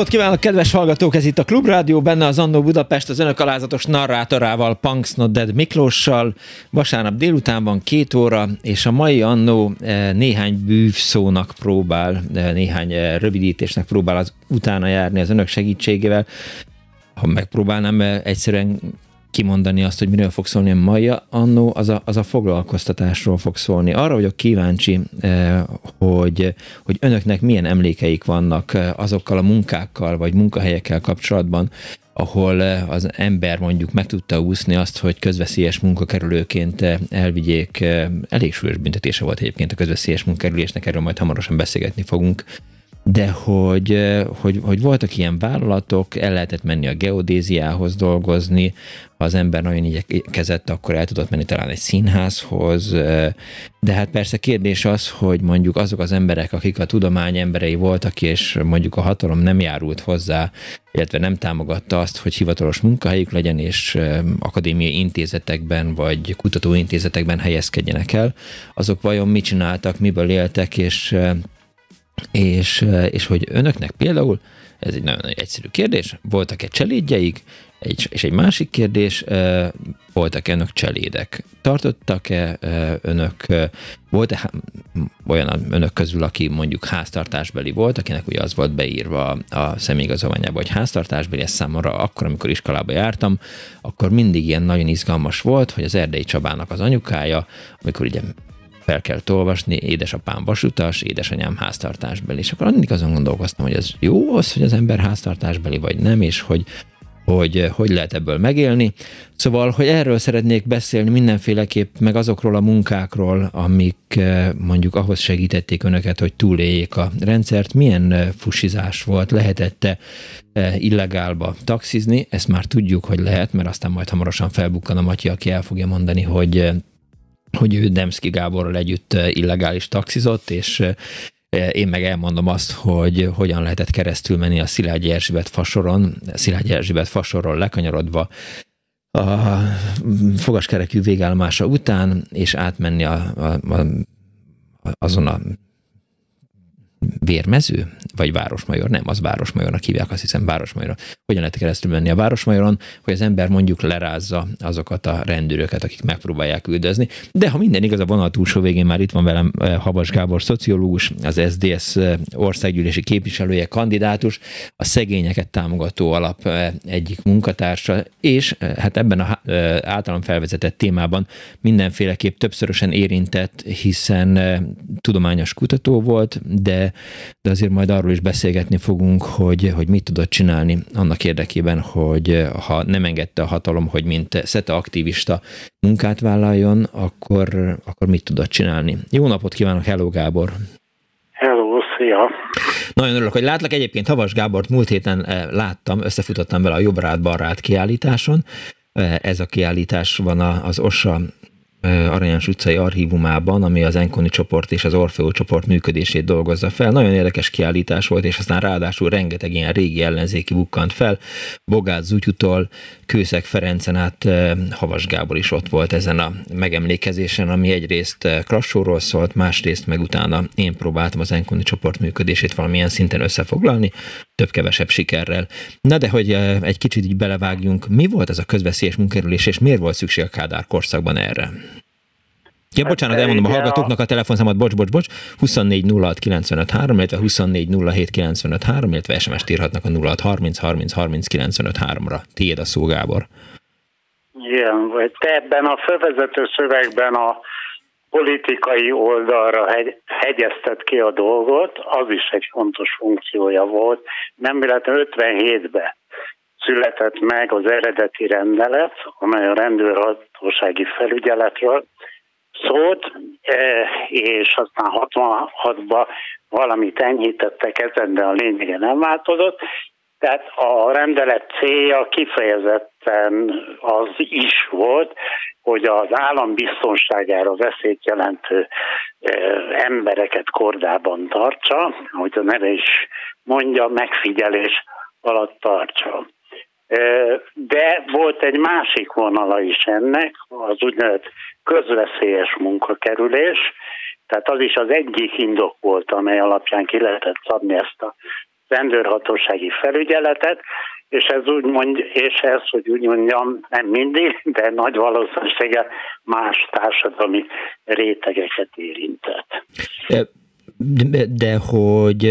Napot kívánok, kedves hallgatók! Ez itt a Klubrádió, benne az Annó Budapest az önök alázatos narrátorával, Punks Not Dead Miklóssal. Vasárnap délután van két óra, és a mai Annó eh, néhány bűvszónak próbál, eh, néhány eh, rövidítésnek próbál az utána járni az önök segítségével. Ha megpróbálnám egyszerűen kimondani azt, hogy miről fog szólni a mai annó, az a, az a foglalkoztatásról fog szólni. Arra vagyok kíváncsi, eh, hogy, hogy önöknek milyen emlékeik vannak eh, azokkal a munkákkal, vagy munkahelyekkel kapcsolatban, ahol eh, az ember mondjuk meg tudta úszni azt, hogy közveszélyes munkakerülőként elvigyék. Elég súlyos büntetése volt egyébként a közveszélyes munkakerülésnek, erről majd hamarosan beszélgetni fogunk de hogy, hogy, hogy voltak ilyen vállalatok, el lehetett menni a geodéziához dolgozni, ha az ember nagyon igyekezett, akkor el tudott menni talán egy színházhoz, de hát persze kérdés az, hogy mondjuk azok az emberek, akik a tudomány emberei voltak, és mondjuk a hatalom nem járult hozzá, illetve nem támogatta azt, hogy hivatalos munkahelyük legyen, és akadémiai intézetekben vagy kutatóintézetekben helyezkedjenek el, azok vajon mit csináltak, miből éltek, és és, és hogy önöknek például, ez egy nagyon egyszerű kérdés, voltak-e cselédjeik, egy, és egy másik kérdés, voltak-e önök cselédek? Tartottak-e önök, volt-e olyan önök közül, aki mondjuk háztartásbeli volt, akinek ugye az volt beírva a személyigazolványába, hogy háztartásbeli, ez számomra akkor, amikor iskolába jártam, akkor mindig ilyen nagyon izgalmas volt, hogy az Erdei Csabának az anyukája, amikor ugye fel kell olvasni, édesapám vasutas, édesanyám háztartásbeli. És akkor mindig azon gondolkoztam, hogy ez jó az, hogy az ember háztartásbeli, vagy nem, és hogy hogy hogy lehet ebből megélni. Szóval, hogy erről szeretnék beszélni mindenféleképp, meg azokról a munkákról, amik eh, mondjuk ahhoz segítették önöket, hogy túléljék a rendszert. Milyen eh, fusizás volt, lehetette eh, illegálba taxizni, ezt már tudjuk, hogy lehet, mert aztán majd hamarosan felbukkan a Matyi, aki el fogja mondani, hogy hogy ő Demszki Gáborral együtt eh, illegális taxizott, és eh, én meg elmondom azt, hogy hogyan lehetett keresztül menni a Szilágyi Erzsébet fasoron, Szilágyi Erzsébet fasoron lekanyarodva a fogaskerekű végállomása után, és átmenni a, a, a, azon a Vérmező? Vagy Városmajor? Nem, az Városmajornak hívják, azt hiszem Városmajor. Hogyan lehet keresztül menni a Városmajoron, hogy az ember mondjuk lerázza azokat a rendőröket, akik megpróbálják üldözni. De ha minden igaz, a vonal túlsó végén már itt van velem eh, Havas Gábor, szociológus, az SDS eh, országgyűlési képviselője, kandidátus, a szegényeket támogató alap eh, egyik munkatársa, és hát ebben a általam felvezetett témában mindenféleképp többszörösen érintett, hiszen tudományos kutató volt, de de, azért majd arról is beszélgetni fogunk, hogy, hogy mit tudott csinálni annak érdekében, hogy ha nem engedte a hatalom, hogy mint SZETA aktivista munkát vállaljon, akkor, akkor mit tudott csinálni. Jó napot kívánok, hello Gábor! Hello, szia! Nagyon örülök, hogy látlak. Egyébként Havas Gábort múlt héten eh, láttam, összefutottam vele a Jobbrád-Barrát kiállításon. Eh, ez a kiállítás van az OSA Aranyás utcai archívumában, ami az Enkoni csoport és az Orfeó csoport működését dolgozza fel. Nagyon érdekes kiállítás volt, és aztán ráadásul rengeteg ilyen régi ellenzéki bukkant fel. Bogát Zutyutól, Kőszeg Ferencen át Havas Gábor is ott volt ezen a megemlékezésen, ami egyrészt Krassóról szólt, másrészt meg utána én próbáltam az Enkoni csoport működését valamilyen szinten összefoglalni, több-kevesebb sikerrel. Na de hogy egy kicsit így belevágjunk, mi volt ez a közveszélyes munkerülés, és miért volt szükség a Kádár korszakban erre? Ja, bocsánat, hát, elmondom a hallgatóknak a telefonszámot, bocs, bocs, bocs, 24 06 95 3, illetve 24 07 95 3, illetve SMS-t írhatnak a 06 30 30 30 95 3-ra. Tiéd a szó, Gábor. Igen, vagy te ebben a fölvezető szövegben a politikai oldalra hegy, hegyeztet ki a dolgot, az is egy fontos funkciója volt. Nem véletlenül 57-ben született meg az eredeti rendelet, amely a rendőrhatósági felügyeletről szólt, e, és aztán 66-ban valamit enyhítettek ezen, de a lényege nem változott. Tehát a rendelet célja kifejezetten az is volt, hogy az állam biztonságára veszélyt jelentő e, embereket kordában tartsa, hogy a neve is mondja, megfigyelés alatt tartsa. De volt egy másik vonala is ennek, az úgynevezett közveszélyes munkakerülés, tehát az is az egyik indok volt, amely alapján ki lehetett szabni ezt a rendőrhatósági felügyeletet, és ez úgy mond, és ez, hogy úgy mondjam, nem mindig, de nagy valószínűséggel más társadalmi rétegeket érintett. De, de hogy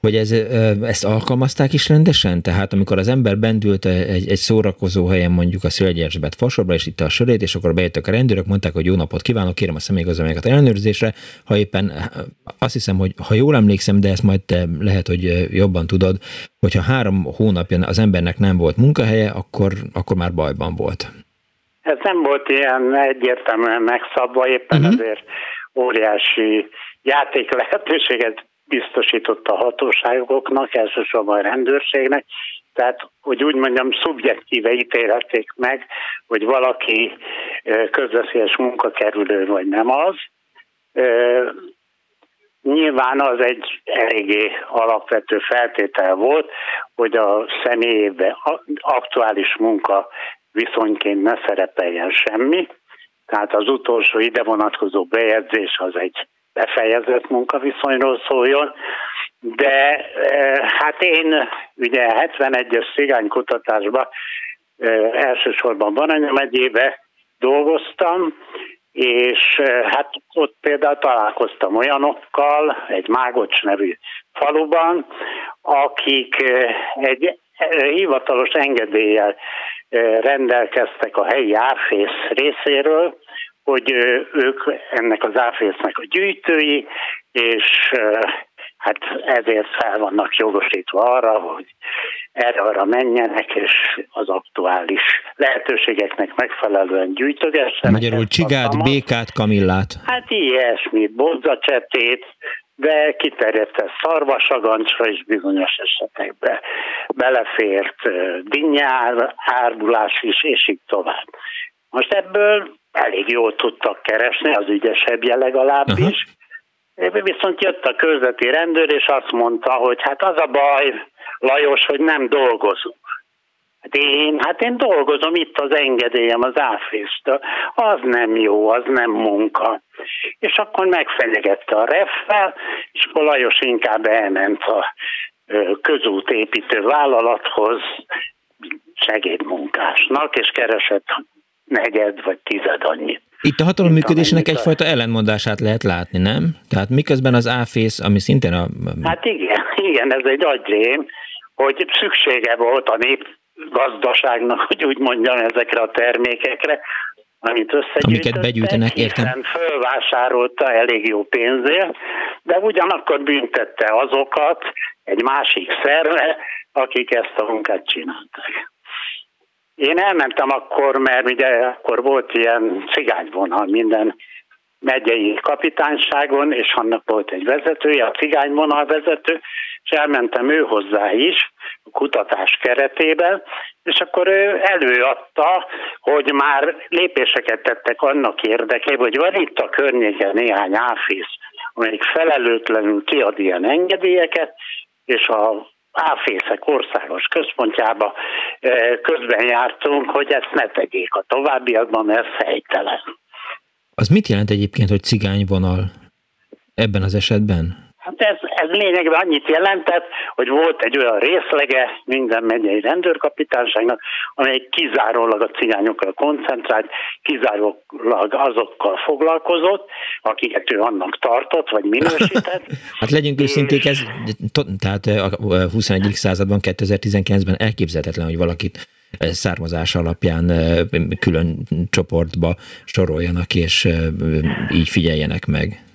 hogy ez, ezt alkalmazták is rendesen? Tehát amikor az ember bendült egy, egy szórakozó helyen, mondjuk a Szülegyesbet fasorba, és itt a sörét, és akkor bejöttek a rendőrök, mondták, hogy jó napot kívánok, kérem a személyigazolványokat ellenőrzésre, ha éppen azt hiszem, hogy ha jól emlékszem, de ezt majd te lehet, hogy jobban tudod, hogyha három hónapja az embernek nem volt munkahelye, akkor, akkor már bajban volt. Ez nem volt ilyen egyértelműen megszabva, éppen uh-huh. ezért óriási játék lehetőséget biztosított a hatóságoknak, elsősorban a rendőrségnek, tehát, hogy úgy mondjam, szubjektíve ítélhették meg, hogy valaki közveszélyes munkakerülő vagy nem az. Nyilván az egy eléggé alapvető feltétel volt, hogy a személyében aktuális munka viszonyként ne szerepeljen semmi, tehát az utolsó ide vonatkozó bejegyzés az egy befejezett munkaviszonyról szóljon, de e, hát én ugye 71-es cigánykutatásban e, elsősorban Baranya megyébe dolgoztam, és e, hát ott például találkoztam olyanokkal egy Mágocs nevű faluban, akik egy hivatalos engedéllyel rendelkeztek a helyi árfész részéről, hogy ők ennek az áfésznek a gyűjtői, és hát ezért fel vannak jogosítva arra, hogy erre-arra menjenek, és az aktuális lehetőségeknek megfelelően gyűjtögessenek. Magyarul csigát, békát, kamillát. Hát ilyesmit, bodzacsetét, de kiterjedt ez szarvasagancsra is bizonyos esetekben. Belefért dinnyár, árbulás is, és így tovább. Most ebből elég jól tudtak keresni, az ügyesebbje legalábbis. Uh-huh. Viszont jött a közveti rendőr, és azt mondta, hogy hát az a baj, Lajos, hogy nem dolgozunk. Hát én, hát én dolgozom, itt az engedélyem az áfésztől. Az nem jó, az nem munka. És akkor megfenyegette a reffel, és akkor Lajos inkább elment a közútépítő vállalathoz segédmunkásnak, és keresett negyed vagy tized annyit. Itt a hatalom működésnek egyfajta ellenmondását lehet látni, nem? Tehát miközben az áfész, ami szintén a... Hát igen, igen, ez egy agyrém, hogy szüksége volt a nép gazdaságnak, hogy úgy mondjam, ezekre a termékekre, amit Amiket begyűjtenek, értem. Hiszen fölvásárolta elég jó pénzért, de ugyanakkor büntette azokat egy másik szerve, akik ezt a munkát csinálták. Én elmentem akkor, mert ugye akkor volt ilyen cigányvonal minden megyei kapitányságon, és annak volt egy vezetője, a cigányvonal vezető, és elmentem ő hozzá is, a kutatás keretében, és akkor ő előadta, hogy már lépéseket tettek annak érdekében, hogy van itt a környéken néhány áfész, amelyik felelőtlenül kiad ilyen engedélyeket, és a áfészek országos központjába közben jártunk, hogy ezt ne tegyék a továbbiakban, mert fejtelen. Az mit jelent egyébként, hogy cigányvonal ebben az esetben? Hát ez, ez lényegben annyit jelentett, hogy volt egy olyan részlege minden megyei rendőrkapitányságnak, amely kizárólag a cigányokra koncentrált, kizárólag azokkal foglalkozott, akiket ő annak tartott, vagy minősített. hát legyünk őszinték, ez tehát a 21. században, 2019-ben elképzelhetetlen, hogy valakit származás alapján külön csoportba soroljanak, és így figyeljenek meg?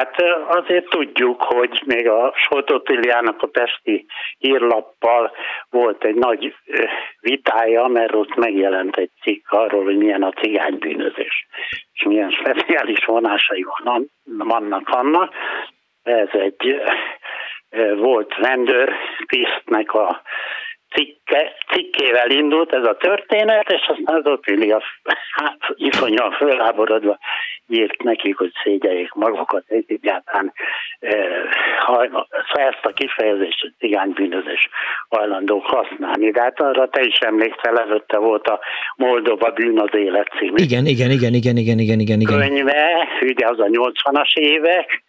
Hát azért tudjuk, hogy még a Soltotiliának a Pesti hírlappal volt egy nagy vitája, mert ott megjelent egy cikk arról, hogy milyen a cigánybűnözés, és milyen speciális vonásai vannak annak. Ez egy volt rendőrtisztnek a cikke, cikkével indult ez a történet, és aztán az Otilia hát, iszonyan fölháborodva írt nekik, hogy szégyeljék magukat, egyáltalán e, ha ezt a kifejezést, hogy cigánybűnözés hajlandók használni. De hát arra te is emlékszel, előtte volt a Moldova bűn az élet című. Igen, igen, igen, igen, igen, igen, igen, igen. Könyve, ugye az a 80-as évek,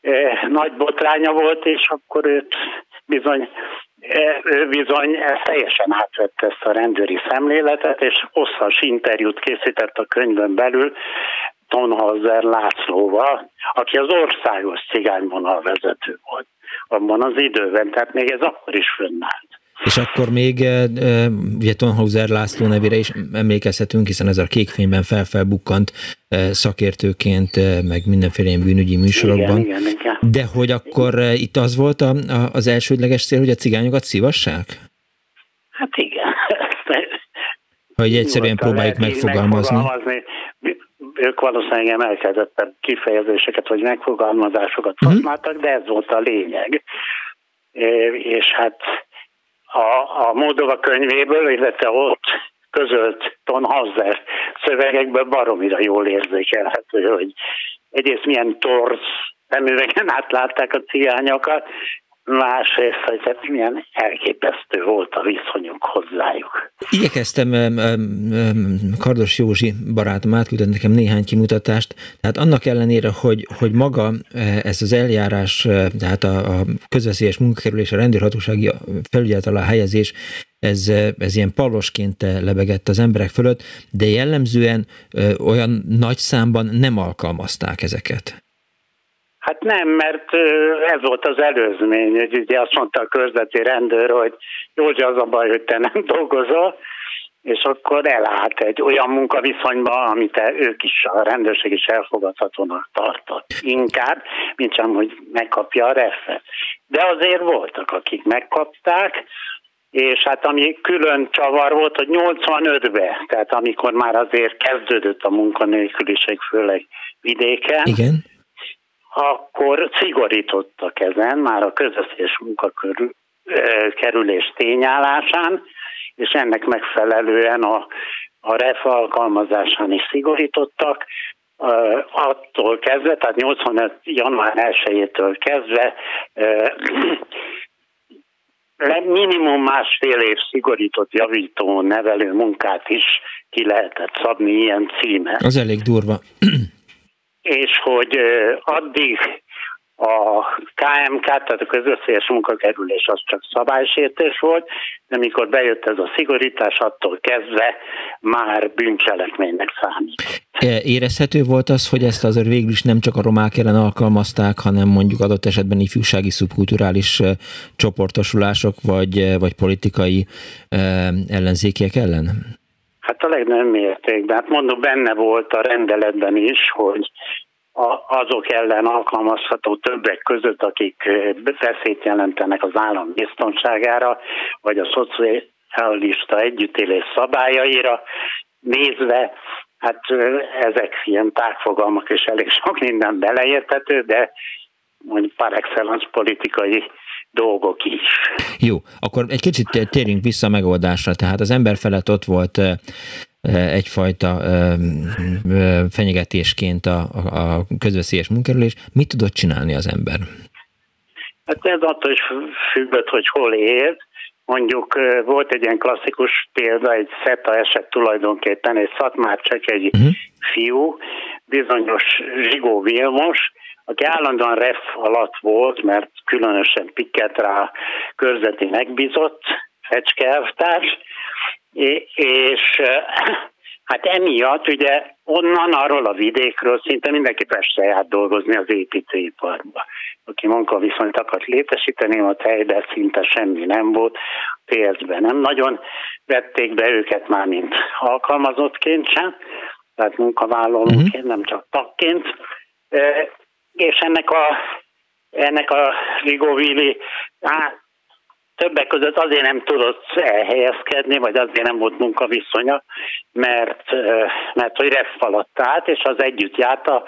e, nagy botránya volt, és akkor őt bizony bizony ezt teljesen átvette ezt a rendőri szemléletet, és hosszas interjút készített a könyvön belül Tonhauser Lászlóval, aki az országos cigányvonal vezető volt abban az időben, tehát még ez akkor is fönnállt. És akkor még ugye Tonhauser László nevére is emlékezhetünk, hiszen ez a kékfényben felfelbukkant szakértőként, meg mindenféle ilyen bűnügyi műsorokban. Igen, igen, igen. De hogy akkor itt az volt a, a, az elsődleges cél, hogy a cigányokat szívassák? Hát igen. Hogy egyszerűen próbáljuk megfogalmazni. megfogalmazni. Ők valószínűleg emelkedettebb kifejezéseket vagy megfogalmazásokat uh-huh. használtak, de ez volt a lényeg. És hát a, a Moldova könyvéből, illetve ott közölt Ton Hauser szövegekből baromira jól érzékelhető, hogy egyrészt milyen torz szemüvegen átlátták a cigányokat, másrészt, hogy hát milyen elképesztő volt a viszonyunk hozzájuk. Igyekeztem, Kardos Józsi barátom átküldött nekem néhány kimutatást, tehát annak ellenére, hogy, hogy maga ez az eljárás, tehát a, a közveszélyes munkakerülés, a rendőrhatósági felügyelet alá helyezés, ez, ez ilyen pallosként lebegett az emberek fölött, de jellemzően olyan nagy számban nem alkalmazták ezeket. Hát nem, mert ez volt az előzmény, hogy ugye azt mondta a körzeti rendőr, hogy Józsi az a baj, hogy te nem dolgozol, és akkor elállt egy olyan munkaviszonyba, amit ők is, a rendőrség is elfogadhatónak tartott. Inkább, mint sem, hogy megkapja a refet. De azért voltak, akik megkapták, és hát ami külön csavar volt, hogy 85-ben, tehát amikor már azért kezdődött a munkanélküliség, főleg vidéken, Igen akkor szigorítottak ezen, már a közösszés munkakerülés tényállásán, és ennek megfelelően a, a REF alkalmazásán is szigorítottak, attól kezdve, tehát 85. január 1-től kezdve minimum másfél év szigorított javító nevelő munkát is ki lehetett szabni ilyen címe. Az elég durva és hogy addig a KMK, tehát a közösszélyes munkakerülés az csak szabálysértés volt, de mikor bejött ez a szigorítás, attól kezdve már bűncselekménynek számít. E, érezhető volt az, hogy ezt azért végül is nem csak a romák ellen alkalmazták, hanem mondjuk adott esetben ifjúsági szubkulturális csoportosulások, vagy, vagy politikai ellenzékiek ellen? Hát a legnagyobb mértékben. Hát mondom, benne volt a rendeletben is, hogy azok ellen alkalmazható többek között, akik veszélyt jelentenek az állam biztonságára, vagy a szocialista együttélés szabályaira nézve, hát ezek ilyen tágfogalmak és elég sok minden beleérthető, de mondjuk par excellence politikai dolgok is. Jó, akkor egy kicsit térjünk vissza a megoldásra. Tehát az ember felett ott volt egyfajta fenyegetésként a, a közveszélyes munkerülés. Mit tudott csinálni az ember? Hát ez attól is függött, hogy hol élt. Mondjuk volt egy ilyen klasszikus példa, egy SETA eset tulajdonképpen, egy Szatmár csak egy uh-huh. fiú, bizonyos Zsigó Vilmos, aki állandóan ref alatt volt, mert különösen pikket rá körzeti megbízott fecskeelvtárs, és Hát emiatt ugye onnan, arról a vidékről szinte mindenki Pestre járt dolgozni az építőiparba. Aki munkaviszonyt akart létesíteni, a helyben szinte semmi nem volt, TSZ-ben nem nagyon vették be őket már, mint alkalmazottként sem, tehát munkavállalóként, uh-huh. nem csak tagként. És ennek a, ennek a Rigovili többek között azért nem tudott elhelyezkedni, vagy azért nem volt munkaviszonya, mert, mert hogy ref alatt és az együtt járt a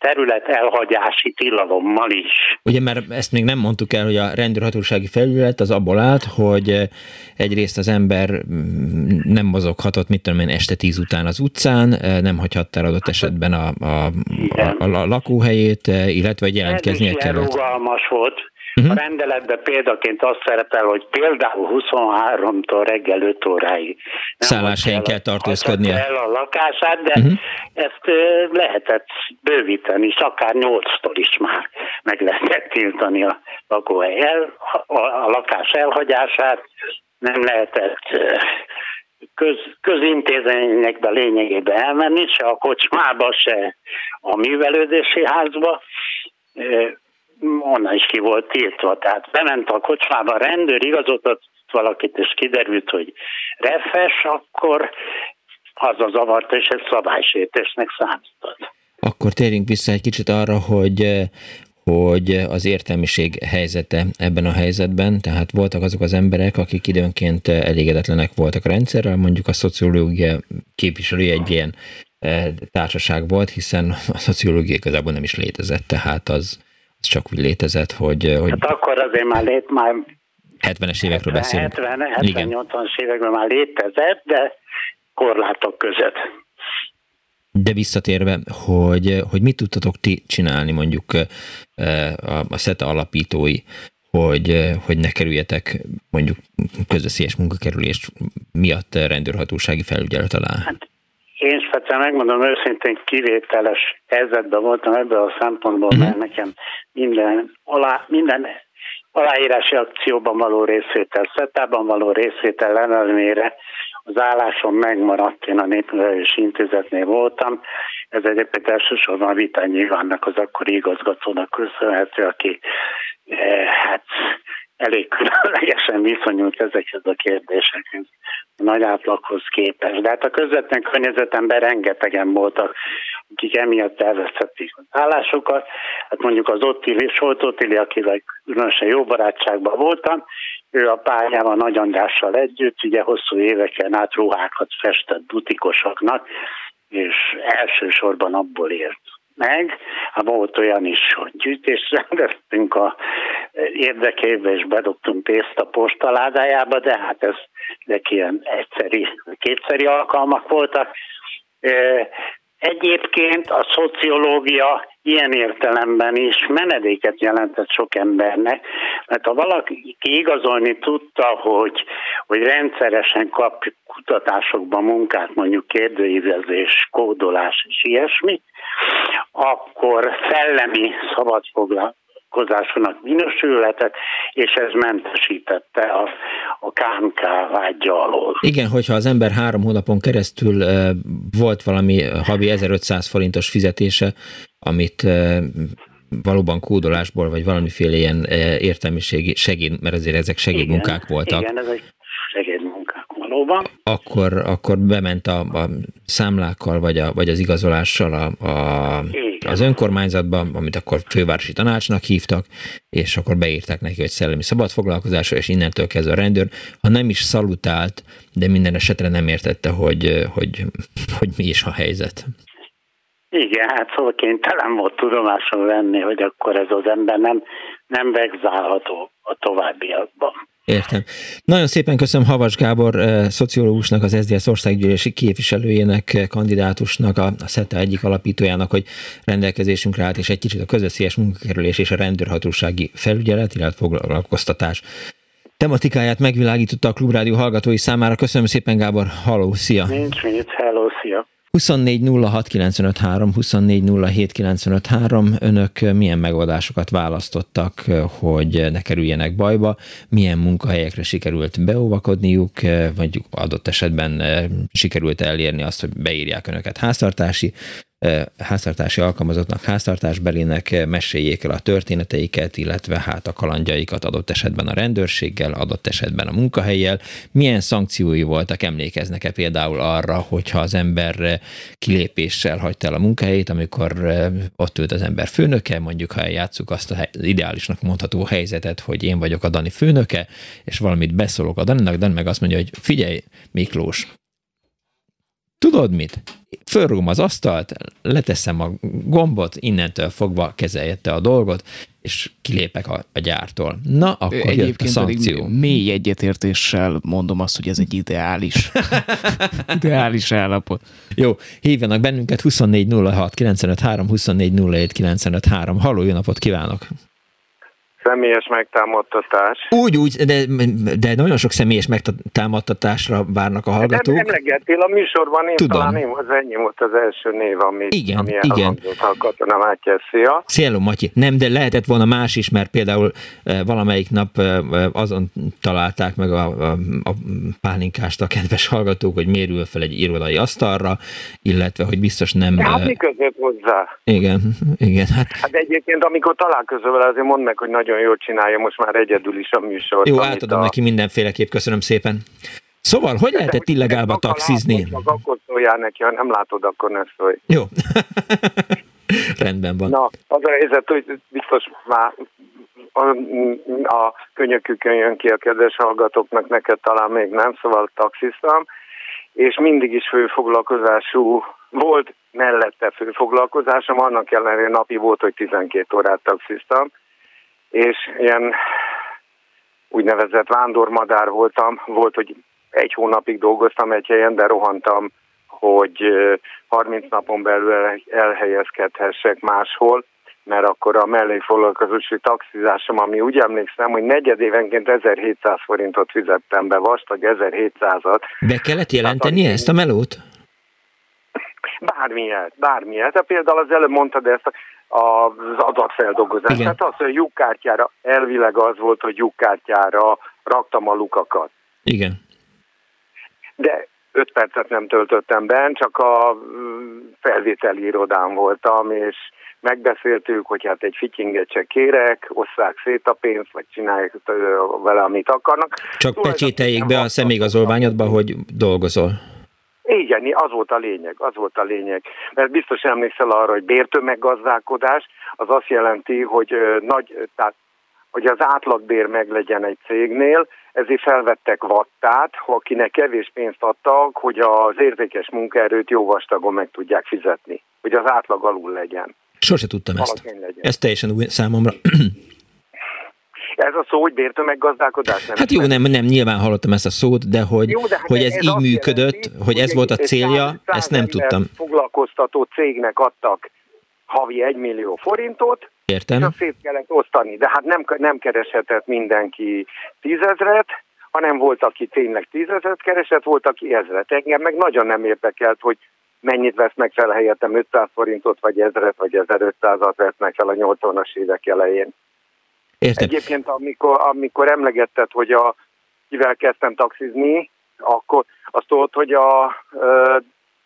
terület elhagyási tilalommal is. Ugye, mert ezt még nem mondtuk el, hogy a rendőrhatósági felület az abból állt, hogy egyrészt az ember mm, nem mozoghatott, mit tudom én, este tíz után az utcán, nem hagyhatta adott esetben a, a, a, a, a lakóhelyét, illetve egy jelentkeznie kellett. Ez rugalmas volt, Uh-huh. A rendeletben példaként azt szerepel, hogy például 23-tól reggel 5 óráig. Szálláshelyen kell tartózkodnia. El a lakását, de uh-huh. ezt lehetett bővíteni, és akár 8-tól is már meg lehetett tiltani a lakóhely el, a, a lakás elhagyását, nem lehetett köz, közintézményekbe lényegében elmenni, se a kocsmába, se a művelődési házba onnan is ki volt tiltva. Tehát bement a kocsmába, a rendőr igazoltat valakit, és kiderült, hogy refes, akkor az a zavarta, és ez szabálysértésnek számított. Akkor térjünk vissza egy kicsit arra, hogy hogy az értelmiség helyzete ebben a helyzetben, tehát voltak azok az emberek, akik időnként elégedetlenek voltak a rendszerrel, mondjuk a szociológia képviselője egy ilyen eh, társaság volt, hiszen a szociológia igazából nem is létezett, tehát az, csak úgy létezett, hogy... hogy hát akkor azért már lét, már 70-es évekről beszélünk. 70 70-80-as években már létezett, de korlátok között. De visszatérve, hogy, hogy mit tudtatok ti csinálni mondjuk a, a SETA alapítói, hogy, hogy ne kerüljetek mondjuk közveszélyes munkakerülés miatt rendőrhatósági felügyelet alá? Hát én speciál megmondom őszintén kivételes helyzetben voltam ebből a szempontból, uh-huh. mert nekem minden, alá, minden aláírási akcióban való részvétel, szetában való részvétel ellenére az állásom megmaradt, én a Népművelési Intézetnél voltam. Ez egyébként elsősorban a Vitányi Ivánnak, az akkori igazgatónak köszönhető, aki eh, hát elég különlegesen viszonyult ezekhez a kérdésekhez a nagy átlaghoz képest. De hát a közvetlen környezetemben rengetegen voltak, akik emiatt elvesztették az állásokat. Hát mondjuk az Ottili, Solt Ottili, akivel különösen jó barátságban voltam, ő a pályával Nagy Andrással együtt, ugye hosszú éveken át ruhákat festett butikosoknak, és elsősorban abból ért meg. Hát volt olyan is, hogy gyűjtést rendeztünk a érdekébe, és bedobtunk pénzt a postaládájába, de hát ez ezek ilyen egyszeri, kétszeri alkalmak voltak. Egyébként a szociológia ilyen értelemben is menedéket jelentett sok embernek, mert ha valaki igazolni tudta, hogy, hogy rendszeresen kap kutatásokban munkát, mondjuk kérdőívezés, kódolás és ilyesmi, akkor szellemi szabadfoglalkozásonak minősülhetett, és ez mentesítette a, a KMK vágya alól. Igen, hogyha az ember három hónapon keresztül volt valami havi 1500 forintos fizetése, amit valóban kódolásból, vagy valamiféle ilyen értelmiségi segéd, mert azért ezek segédmunkák igen, voltak. Igen, ezek segédmunkák valóban. Akkor, akkor bement a, a számlákkal, vagy, a, vagy az igazolással a, a, az önkormányzatba, amit akkor fővárosi tanácsnak hívtak, és akkor beírták neki, hogy szellemi szabadfoglalkozásra, és innentől kezdve a rendőr, ha nem is szalutált, de minden esetre nem értette, hogy, hogy, hogy mi is a helyzet. Igen, hát szóval kénytelen volt tudomásul venni, hogy akkor ez az ember nem, nem vegzálható a továbbiakban. Értem. Nagyon szépen köszönöm Havas Gábor, eh, szociológusnak, az SZDSZ országgyűlési képviselőjének, eh, kandidátusnak, a, SZETA egyik alapítójának, hogy rendelkezésünkre állt, és egy kicsit a közösséges munkakerülés és a rendőrhatósági felügyelet, illetve foglalkoztatás tematikáját megvilágította a Klubrádió hallgatói számára. Köszönöm szépen, Gábor. Halló, szia! Nincs mit, hello, szia! 24 önök milyen megoldásokat választottak, hogy ne kerüljenek bajba, milyen munkahelyekre sikerült beóvakodniuk, vagy adott esetben sikerült elérni azt, hogy beírják önöket háztartási háztartási alkalmazottnak, háztartásbelének meséljék el a történeteiket, illetve hát a kalandjaikat adott esetben a rendőrséggel, adott esetben a munkahelyjel. Milyen szankciói voltak, emlékeznek-e például arra, hogyha az ember kilépéssel hagyta el a munkahelyét, amikor ott ült az ember főnöke, mondjuk ha eljátszuk azt az ideálisnak mondható helyzetet, hogy én vagyok a Dani főnöke, és valamit beszólok a Daninak, Dani meg azt mondja, hogy figyelj Miklós, tudod mit? Fölrúgom az asztalt, leteszem a gombot, innentől fogva kezeljette a dolgot, és kilépek a, a gyártól. Na, akkor Egyébként jött a szankció. mély egyetértéssel mondom azt, hogy ez egy ideális, ideális állapot. Jó, hívjanak bennünket 2406 953 24 953. Halló, jó napot kívánok! Személyes megtámadtatás. Úgy, úgy, de, de nagyon sok személyes megtámadtatásra várnak a hallgatók. Nem emlegettél a műsorban, én Tudom. talán én, az ennyi volt az első név, ami, igen, ami igen. a Katona Mátyás, szia. Szia, Matyi. Nem, de lehetett volna más is, mert például e, valamelyik nap e, azon találták meg a, a, a pálinkást a kedves hallgatók, hogy mérül fel egy irodai asztalra, illetve, hogy biztos nem... Hát mi között hozzá? Igen, igen. Hát, hát egyébként, amikor találkozol vele, azért mondd meg, hogy nagyon jól csinálja most már egyedül is a műsort. Jó, átadom a... neki mindenféleképp, köszönöm szépen. Szóval, hogy lehetett illegálba taxizni? Csak akkor szóljál neki, ha nem látod, akkor ne szólj. Jó. Rendben van. Na, az a helyzet, hogy biztos már a, a könyökükön jön ki a kedves hallgatóknak, neked talán még nem, szóval taxisztam, és mindig is főfoglalkozású volt mellette főfoglalkozásom, annak ellenére napi volt, hogy 12 órát taxisztam, és ilyen úgynevezett vándormadár voltam. Volt, hogy egy hónapig dolgoztam egy helyen, de rohantam, hogy 30 napon belül elhelyezkedhessek máshol, mert akkor a mellékfoglalkozási taxizásom, ami úgy emlékszem, hogy negyed évenként 1700 forintot fizettem be, vastag 1700-at. Be kellett jelenteni ezt a melót? Bármilyet, bármilyet. Hát például az előbb mondtad ezt, a az adatfeldolgozás. Igen. Tehát az, hogy lyukkártyára, elvileg az volt, hogy lyukkártyára raktam a lukakat. Igen. De öt percet nem töltöttem be, csak a felvételi irodán voltam, és megbeszéltük, hogy hát egy fittinget se kérek, osszák szét a pénzt, vagy csinálják vele, amit akarnak. Csak szóval pecsételjék be a személyigazolványodba, hogy dolgozol. Igen, az volt a lényeg, az volt a lényeg. Mert biztos emlékszel arra, hogy bértömeggazdálkodás, az azt jelenti, hogy nagy, tehát hogy az átlagbér meglegyen egy cégnél, ezért felvettek vattát, akinek kevés pénzt adtak, hogy az értékes munkaerőt jó vastagon meg tudják fizetni, hogy az átlag alul legyen. Sose tudtam ezt. Ez teljesen új számomra. Ez a szó, hogy bértömeggazdálkodás? Nem hát jó, nem, nem, nyilván hallottam ezt a szót, de hogy, jó, de hát hogy ez, ez így működött, jelenti, hogy ez volt a célja, száz, ezt nem tudtam. foglalkoztató cégnek adtak havi egy millió forintot, Értem. és szét kellett osztani, de hát nem, nem kereshetett mindenki tízezret, hanem volt, aki tényleg tízezret keresett, volt, aki ezret. Engem meg nagyon nem érdekelt, hogy mennyit vesznek fel helyettem 500 forintot, vagy ezret, vagy 1500-at vesznek fel a 80-as évek elején. Értem. Egyébként amikor, amikor emlegetted, hogy a, kivel kezdtem taxizni, akkor azt tudod, hogy a uh,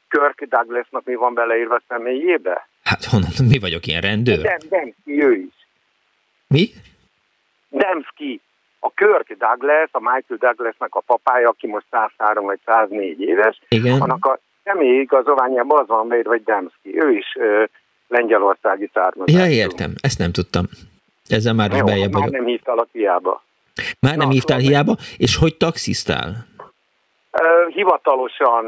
Kirk Douglasnak mi van beleírva személyébe? Hát honnan, mi vagyok ilyen rendőr? Nem, Demszki, ő is. Mi? Demszki. A Kirk Douglas, a Michael Douglasnak a papája, aki most 103 vagy 104 éves, Igen. annak a személyi igazolványában az van beírva, hogy Demszki. Ő is uh, lengyelországi származású. Ja, értem. Ezt nem tudtam. Ezzel már is beljebb vagyok. Már nem hívtál hiába. Már nem Na, hívtál szóval hiába, és hogy taxisztál? Hivatalosan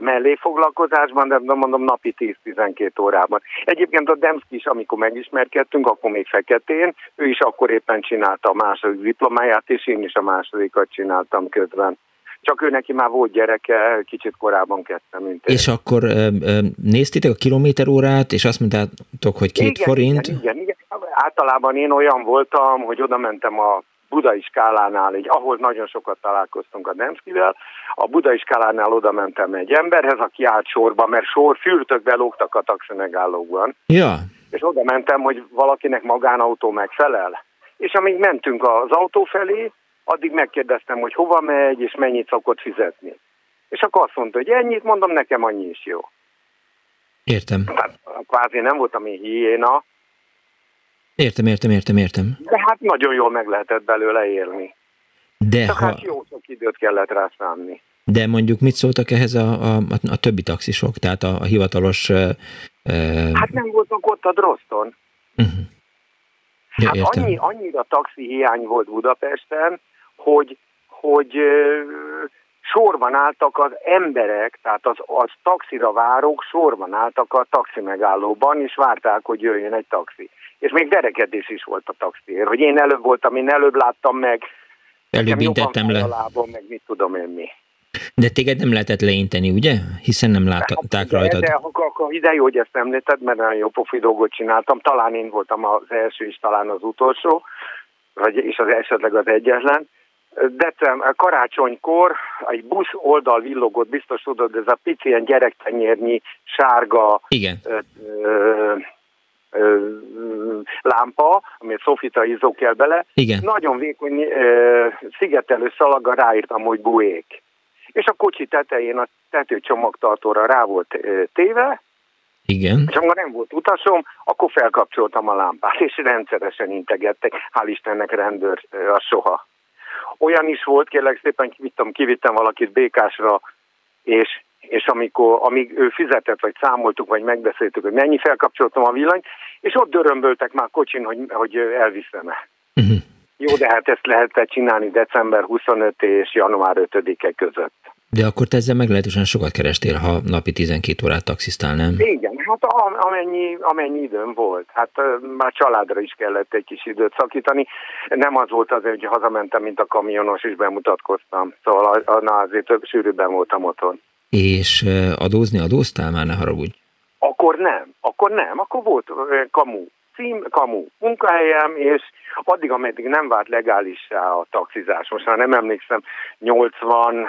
melléfoglalkozásban, de mondom napi 10-12 órában. Egyébként a Demszki is, amikor megismerkedtünk, akkor még feketén, ő is akkor éppen csinálta a második diplomáját, és én is a másodikat csináltam közben. Csak ő neki már volt gyereke, kicsit korábban kezdtem, mint És akkor néztétek a kilométerórát, és azt mondtátok, hogy két igen, forint? Igen, igen, igen általában én olyan voltam, hogy oda mentem a budai skálánál, így, ahol nagyon sokat találkoztunk a Demszkivel, a budai skálánál oda mentem egy emberhez, aki állt sorba, mert sor fürtökbe lógtak a taxi megállókban. Ja. És oda mentem, hogy valakinek magánautó megfelel. És amíg mentünk az autó felé, addig megkérdeztem, hogy hova megy, és mennyit szokott fizetni. És akkor azt mondta, hogy ennyit, mondom, nekem annyi is jó. Értem. Hát kvázi nem voltam én hiéna. Értem, értem, értem, értem. De hát nagyon jól meg lehetett belőle élni. De Csak ha... hát jó sok időt kellett rá szánni. De mondjuk mit szóltak ehhez a, a, a, többi taxisok, tehát a, a hivatalos... Uh, hát nem voltak ott a Droszton. Uh-huh. Ja, hát értem. annyi, annyira taxi hiány volt Budapesten, hogy, hogy uh, sorban álltak az emberek, tehát az, az taxira várók sorban álltak a taxi megállóban, és várták, hogy jöjjön egy taxi. És még verekedés is volt a taxiért, hogy én előbb voltam, én előbb láttam meg, előbb intettem le. A lábom, meg mit tudom én mi. De téged nem lehetett leinteni, ugye? Hiszen nem látták de, rajtad. De, akkor ide jó, hogy ezt említed, mert nagyon jó pofi dolgot csináltam. Talán én voltam az első, és talán az utolsó, vagy, és az esetleg az egyetlen december, karácsonykor egy busz oldal villogott, biztos tudod, ez a pici ilyen gyerektenyérnyi sárga Igen. Ö, ö, lámpa, amit szofita izzó kell bele. Igen. Nagyon vékony szigetelő szalaga ráírtam, hogy buék. És a kocsi tetején a tetőcsomagtartóra rá volt téve, igen. És amikor nem volt utasom, akkor felkapcsoltam a lámpát, és rendszeresen integettek. Hál' Istennek rendőr az soha olyan is volt, kérlek szépen, kivittem, kivittem valakit békásra, és, és amikor, amíg ő fizetett, vagy számoltuk, vagy megbeszéltük, hogy mennyi, felkapcsoltam a villanyt, és ott dörömböltek már kocsin, hogy, hogy elviszem-e. Uh-huh. Jó, de hát ezt lehetett csinálni december 25 és január 5-e között. De akkor te ezzel meglehetősen sokat kerestél, ha napi 12 órát taxisztál, nem? Igen, hát amennyi, amennyi időm volt. Hát már családra is kellett egy kis időt szakítani. Nem az volt az, hogy hazamentem, mint a kamionos, és bemutatkoztam. Szóval na, azért több sűrűbben voltam otthon. És adózni adóztál már, ne haragudj? Akkor nem, akkor nem, akkor volt kamu cím, kamu munkahelyem, és addig, ameddig nem vált legálissá a taxizás, most már nem emlékszem, 80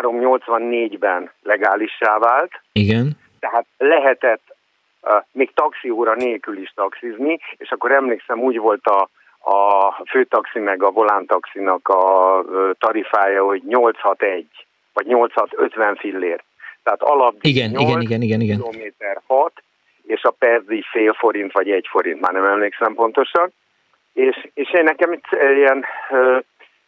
384-ben legálissá vált. Igen. Tehát lehetett uh, még taxióra nélkül is taxizni, és akkor emlékszem, úgy volt a, a főtaxi meg a volántaxinak a tarifája, hogy 861 vagy 850 fillér. Tehát alap igen, 8, igen, igen, igen, igen. kilométer 6, és a percdíj fél forint vagy egy forint, már nem emlékszem pontosan. És, és én nekem itt ilyen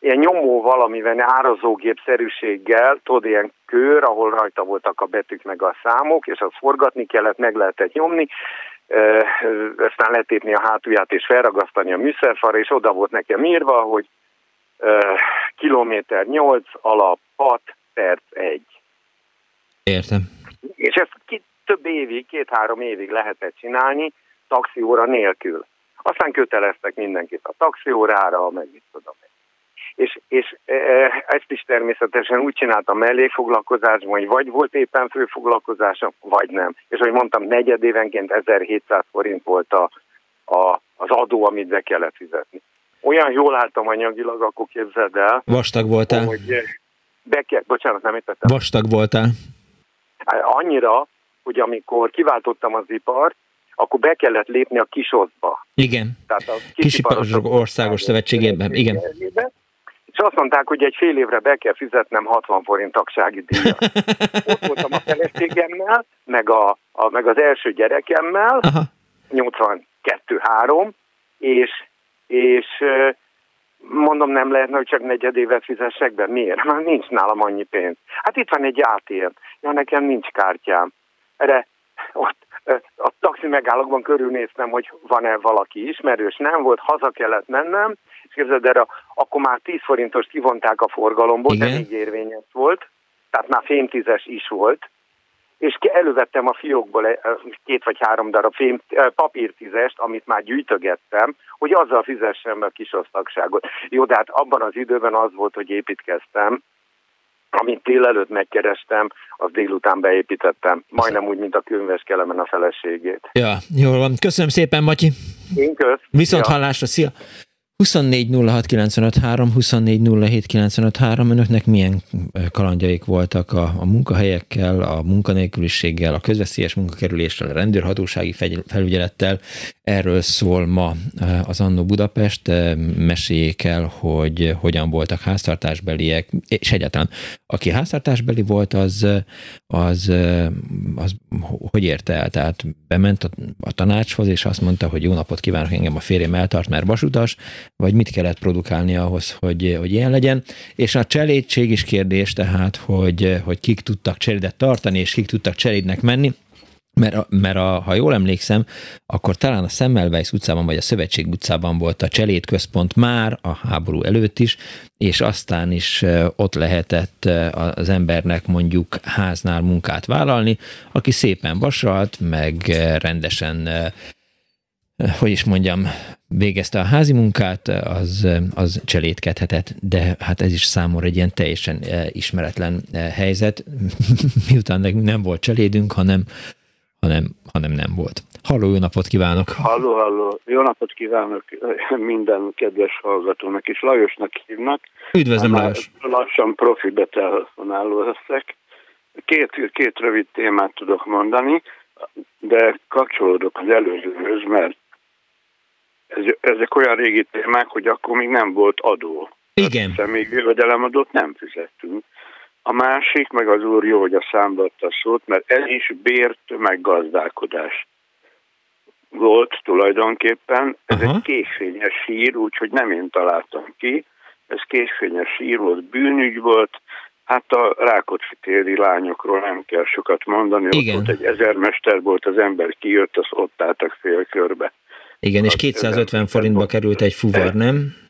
ilyen nyomó valamivel, árazógépszerűséggel, tudod, ilyen kör, ahol rajta voltak a betűk meg a számok, és azt forgatni kellett, meg lehetett nyomni, aztán letépni a hátulját és felragasztani a műszerfara, és oda volt nekem írva, hogy kilométer 8, alap 6, perc 1. Értem. És ezt ki, több évig, két-három évig lehetett csinálni, taxióra nélkül. Aztán köteleztek mindenkit a taxiórára, meg mit tudom én és, és e, ezt is természetesen úgy csináltam mellékfoglalkozásban, hogy vagy volt éppen főfoglalkozásom, vagy nem. És ahogy mondtam, negyedévenként 1700 forint volt a, a, az adó, amit be kellett fizetni. Olyan jól álltam anyagilag, akkor képzeld el. Vastag voltál. Hogy be kell, bocsánat, nem értettem. Vastag voltál. Annyira, hogy amikor kiváltottam az ipart, akkor be kellett lépni a kisoszba. Igen. Tehát a Kisiparosok Országos Szövetségében. Igen. És azt mondták, hogy egy fél évre be kell fizetnem 60 forint tagsági díjat. Ott voltam a feleségemmel, meg, a, a, meg az első gyerekemmel, 82-3, és, és mondom, nem lehetne, hogy csak negyed évet fizessek be. Miért? Már nincs nálam annyi pénz. Hát itt van egy ATM. Ja, nekem nincs kártyám. Erre ott a taxi megállókban körülnéztem, hogy van-e valaki ismerős, nem volt, haza kellett mennem, és képzeld erre, akkor már 10 forintos kivonták a forgalomból, Igen. de még érvényes volt, tehát már fémtízes is volt, és elővettem a fiókból két vagy három darab fém, papírtízest, amit már gyűjtögettem, hogy azzal fizessem be a kisosztagságot. Jó, de hát abban az időben az volt, hogy építkeztem, amit délelőtt megkerestem, az délután beépítettem. Majdnem úgy, mint a könyves kelemen a feleségét. Ja, jól van. Köszönöm szépen, Matyi. Én kösz. Viszont ja. hallásra, szia! 24 24 önöknek milyen kalandjaik voltak a, a munkahelyekkel, a munkanélküliséggel, a közveszélyes munkakerüléssel, a rendőrhatósági felügyelettel. Erről szól ma az Annó Budapest. Meséljék el, hogy hogyan voltak háztartásbeliek, és egyáltalán aki háztartásbeli volt, az, az, az hogy érte el? Tehát bement a, a tanácshoz, és azt mondta, hogy jó napot kívánok, engem a férjem eltart, mert vasutas, vagy mit kellett produkálni ahhoz, hogy, hogy ilyen legyen. És a cselédség is kérdés, tehát, hogy, hogy kik tudtak cselédet tartani, és kik tudtak cselédnek menni. Mert, mert a, ha jól emlékszem, akkor talán a Semmelweis utcában vagy a Szövetség utcában volt a cselét központ már a háború előtt is, és aztán is ott lehetett az embernek mondjuk háznál munkát vállalni, aki szépen vasalt, meg rendesen hogy is mondjam, végezte a házi munkát, az, az cselétkedhetett, de hát ez is számomra egy ilyen teljesen ismeretlen helyzet, miután nekünk nem volt cselédünk, hanem, hanem, hanem nem volt. Halló, jó napot kívánok! Halló, halló! Jó napot kívánok minden kedves hallgatónak, és Lajosnak hívnak. Üdvözlöm, Lajos! Lassan profi betelefonáló leszek. Két, két rövid témát tudok mondani, de kapcsolódok az előzőhöz, mert ezek olyan régi témák, hogy akkor még nem volt adó. Igen. Személy jövedelemadót nem fizettünk. A másik, meg az úr jó, hogy a számlatta szót, mert ez is bért meggazdálkodás volt tulajdonképpen. Ez Aha. egy készfényes sír, úgyhogy nem én találtam ki. Ez készfényes sír volt, bűnügy volt, Hát a Rákóczi téri lányokról nem kell sokat mondani. Igen. Ott volt egy ezermester volt, az ember kijött, az ott álltak félkörbe. Igen, és 250 forintba került egy fuvar, nem?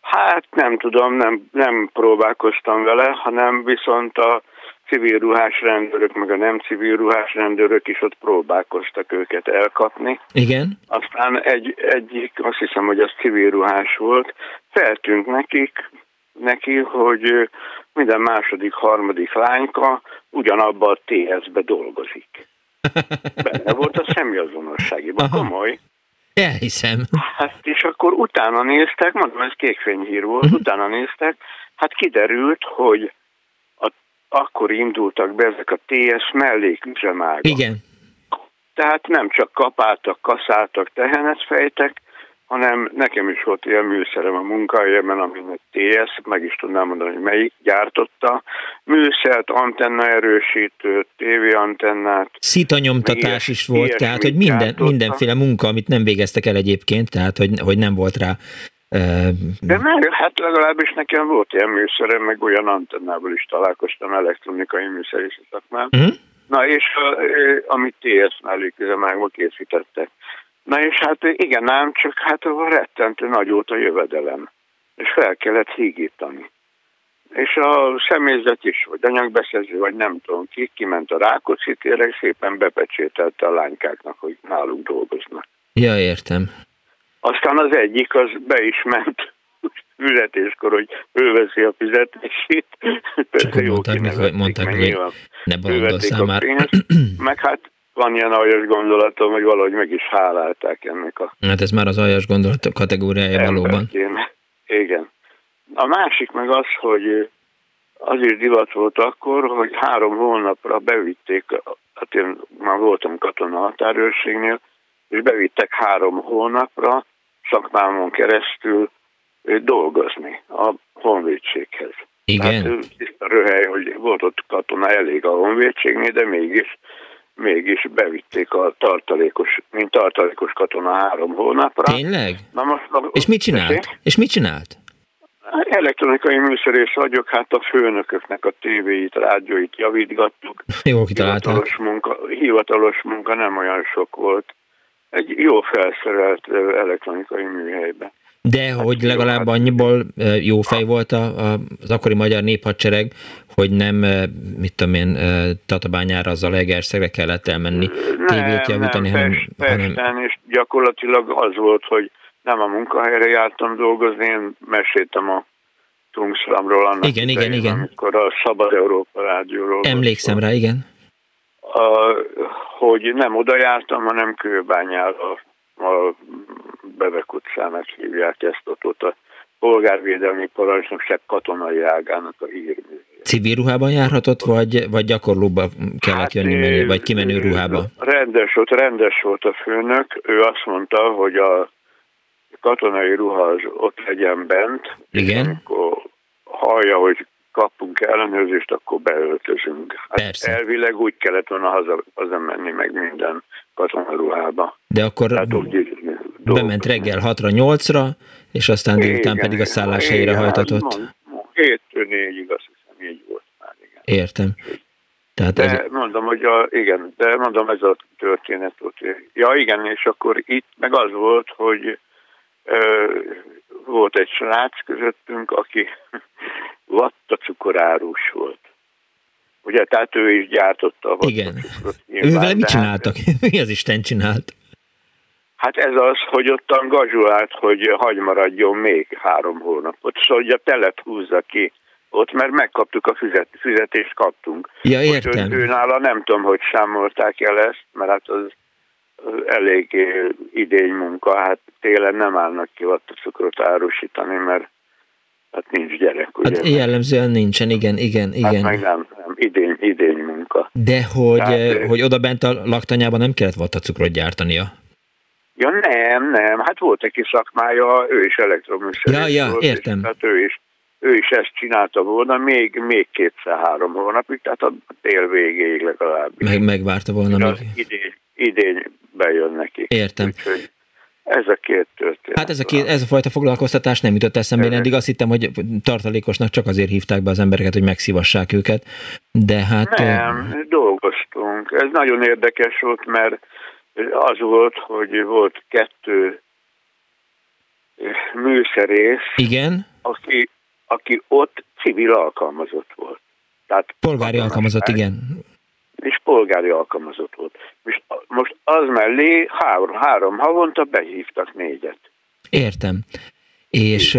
Hát nem tudom, nem, nem próbálkoztam vele, hanem viszont a civil ruhás rendőrök, meg a nem civil ruhás rendőrök is ott próbálkoztak őket elkapni. Igen. Aztán egy, egyik, azt hiszem, hogy az civil ruhás volt, feltűnt nekik, neki, hogy minden második, harmadik lányka ugyanabban a TS-be dolgozik. Benne volt a személyazonosságban, komoly. Elhiszem. Hát és akkor utána néztek, mondom, ez kékfényhír volt, uh-huh. utána néztek, hát kiderült, hogy a, akkor indultak be ezek a TS melléküzemágak. Igen. Tehát nem csak kapáltak, kaszáltak, tehenet fejtek, hanem nekem is volt ilyen műszerem a munkahelyemen, aminek TS, meg is tudnám mondani, hogy melyik gyártotta. Műszert, antenna erősítő, tévéantennát. Szitanyomtatás is volt, tehát hogy minden, mindenféle munka, amit nem végeztek el egyébként, tehát hogy, hogy nem volt rá de meg, hát legalábbis nekem volt ilyen műszerem, meg olyan antennával is találkoztam elektronikai műszerési szakmán. Uh-huh. Na és amit TS melléküzemányba készítettek. Na és hát igen, nem, csak hát a rettentő nagy volt a jövedelem, és fel kellett hígítani. És a személyzet is, vagy anyagbeszerző, vagy nem tudom ki, kiment a Rákóczi térre, és szépen bepecsételte a lánykáknak, hogy nálunk dolgoznak. Ja, értem. Aztán az egyik, az be is ment fizetéskor, hogy ő veszi a fizetését. Csak jó mondták, hogy mondták, hogy ne bolondozzál már. meg hát van ilyen aljas gondolatom, hogy valahogy meg is hálálták ennek a... Hát ez már az aljas gondolatok kategóriája valóban. Igen. A másik meg az, hogy az is divat volt akkor, hogy három hónapra bevitték, hát én már voltam katona határőrségnél, és bevittek három hónapra szakmámon keresztül dolgozni a honvédséghez. Igen. Hát, röhely, hogy volt ott katona elég a honvédségnél, de mégis mégis bevitték a tartalékos, mint tartalékos katona három hónapra. Tényleg? Na most, És mit csinált? És mit csinált? Elektronikai műszerész vagyok, hát a főnököknek a tévéit, rádióit javítgattuk. Jó kitalálták. Hivatalos munka, hivatalos munka nem olyan sok volt. Egy jó felszerelt elektronikai műhelyben. De hát hogy legalább annyiból jó fej volt az akkori magyar néphadsereg, hogy nem, mit tudom én, Tatabányára, az a Legerszegre kellett elmenni tévét javítani, nem, hanem, hanem... és gyakorlatilag az volt, hogy nem a munkahelyre jártam dolgozni, én meséltem a Tungsramról annak igen, idején, igen, igen. amikor a Szabad Európa rádióról Emlékszem rá, igen. A, hogy nem oda jártam, hanem Kőbányára a Bevek parancsnokának hívják ezt ott, ott a polgárvédelmi parancsnokság katonai ágának a hírmű. Civil ruhában járhatott, vagy, vagy gyakorlóba kellett hát, jönni, menő, vagy kimenő ruhába? Rendes volt, rendes volt a főnök. Ő azt mondta, hogy a katonai ruha az ott legyen bent. Igen. Akkor hallja, hogy kapunk ellenőrzést, akkor beöltözünk. Hát Persze. Elvileg úgy kellett volna haza, haza menni meg minden katonaruhába. De akkor Tehát úgy bement reggel 6-ra, 8-ra, és aztán délután pedig a szálláshelyére hajtatott. Mond, mond, 7-től 4-ig azt hiszem így volt már, igen. Értem. Tehát de ez... mondom, hogy a, igen, de mondom, ez a történet volt. Ja igen, és akkor itt meg az volt, hogy ö, volt egy srác közöttünk, aki vatta cukorárus volt. Ugye, tehát ő is gyártotta a Igen. Ővel mit csináltak? Mi az Isten csinált? Hát ez az, hogy ottan gazsulált, hogy hagy maradjon még három hónapot, szóval hogy a telet húzza ki ott, mert megkaptuk a füzet, füzetést, kaptunk. Ja, értem. Ő, ő nála nem tudom, hogy számolták el ezt, mert hát az elég idény munka, hát télen nem állnak ki a cukrot árusítani, mert hát nincs gyerek. Ugye? Hát jellemzően nincsen, igen, igen, igen. Hát meg nem, nem idény, idény munka. De hogy, Tehát, hogy oda bent a laktanyában nem kellett volt a cukrot gyártania? Ja nem, nem, hát volt kis szakmája, ő is elektroműszerész Ja, ja, volt, értem. És, hát ő is, ő is ezt csinálta volna, még, még kétszer-három hónapig, tehát a tél végéig legalábbis. Meg, megvárta volna még. idény, idény bejön neki. Értem. Úgyhogy ez a két történet. Hát ez a, két, ez a fajta foglalkoztatás nem jutott eszembe. Én eddig azt hittem, hogy tartalékosnak csak azért hívták be az embereket, hogy megszívassák őket. De hát... Nem, dolgoztunk. Ez nagyon érdekes volt, mert az volt, hogy volt kettő műszerész, Igen? aki, aki ott civil alkalmazott volt. Tehát Polgári alkalmazott, igen. És polgári alkalmazott volt. Most, most az mellé három, három havonta behívtak négyet. Értem. És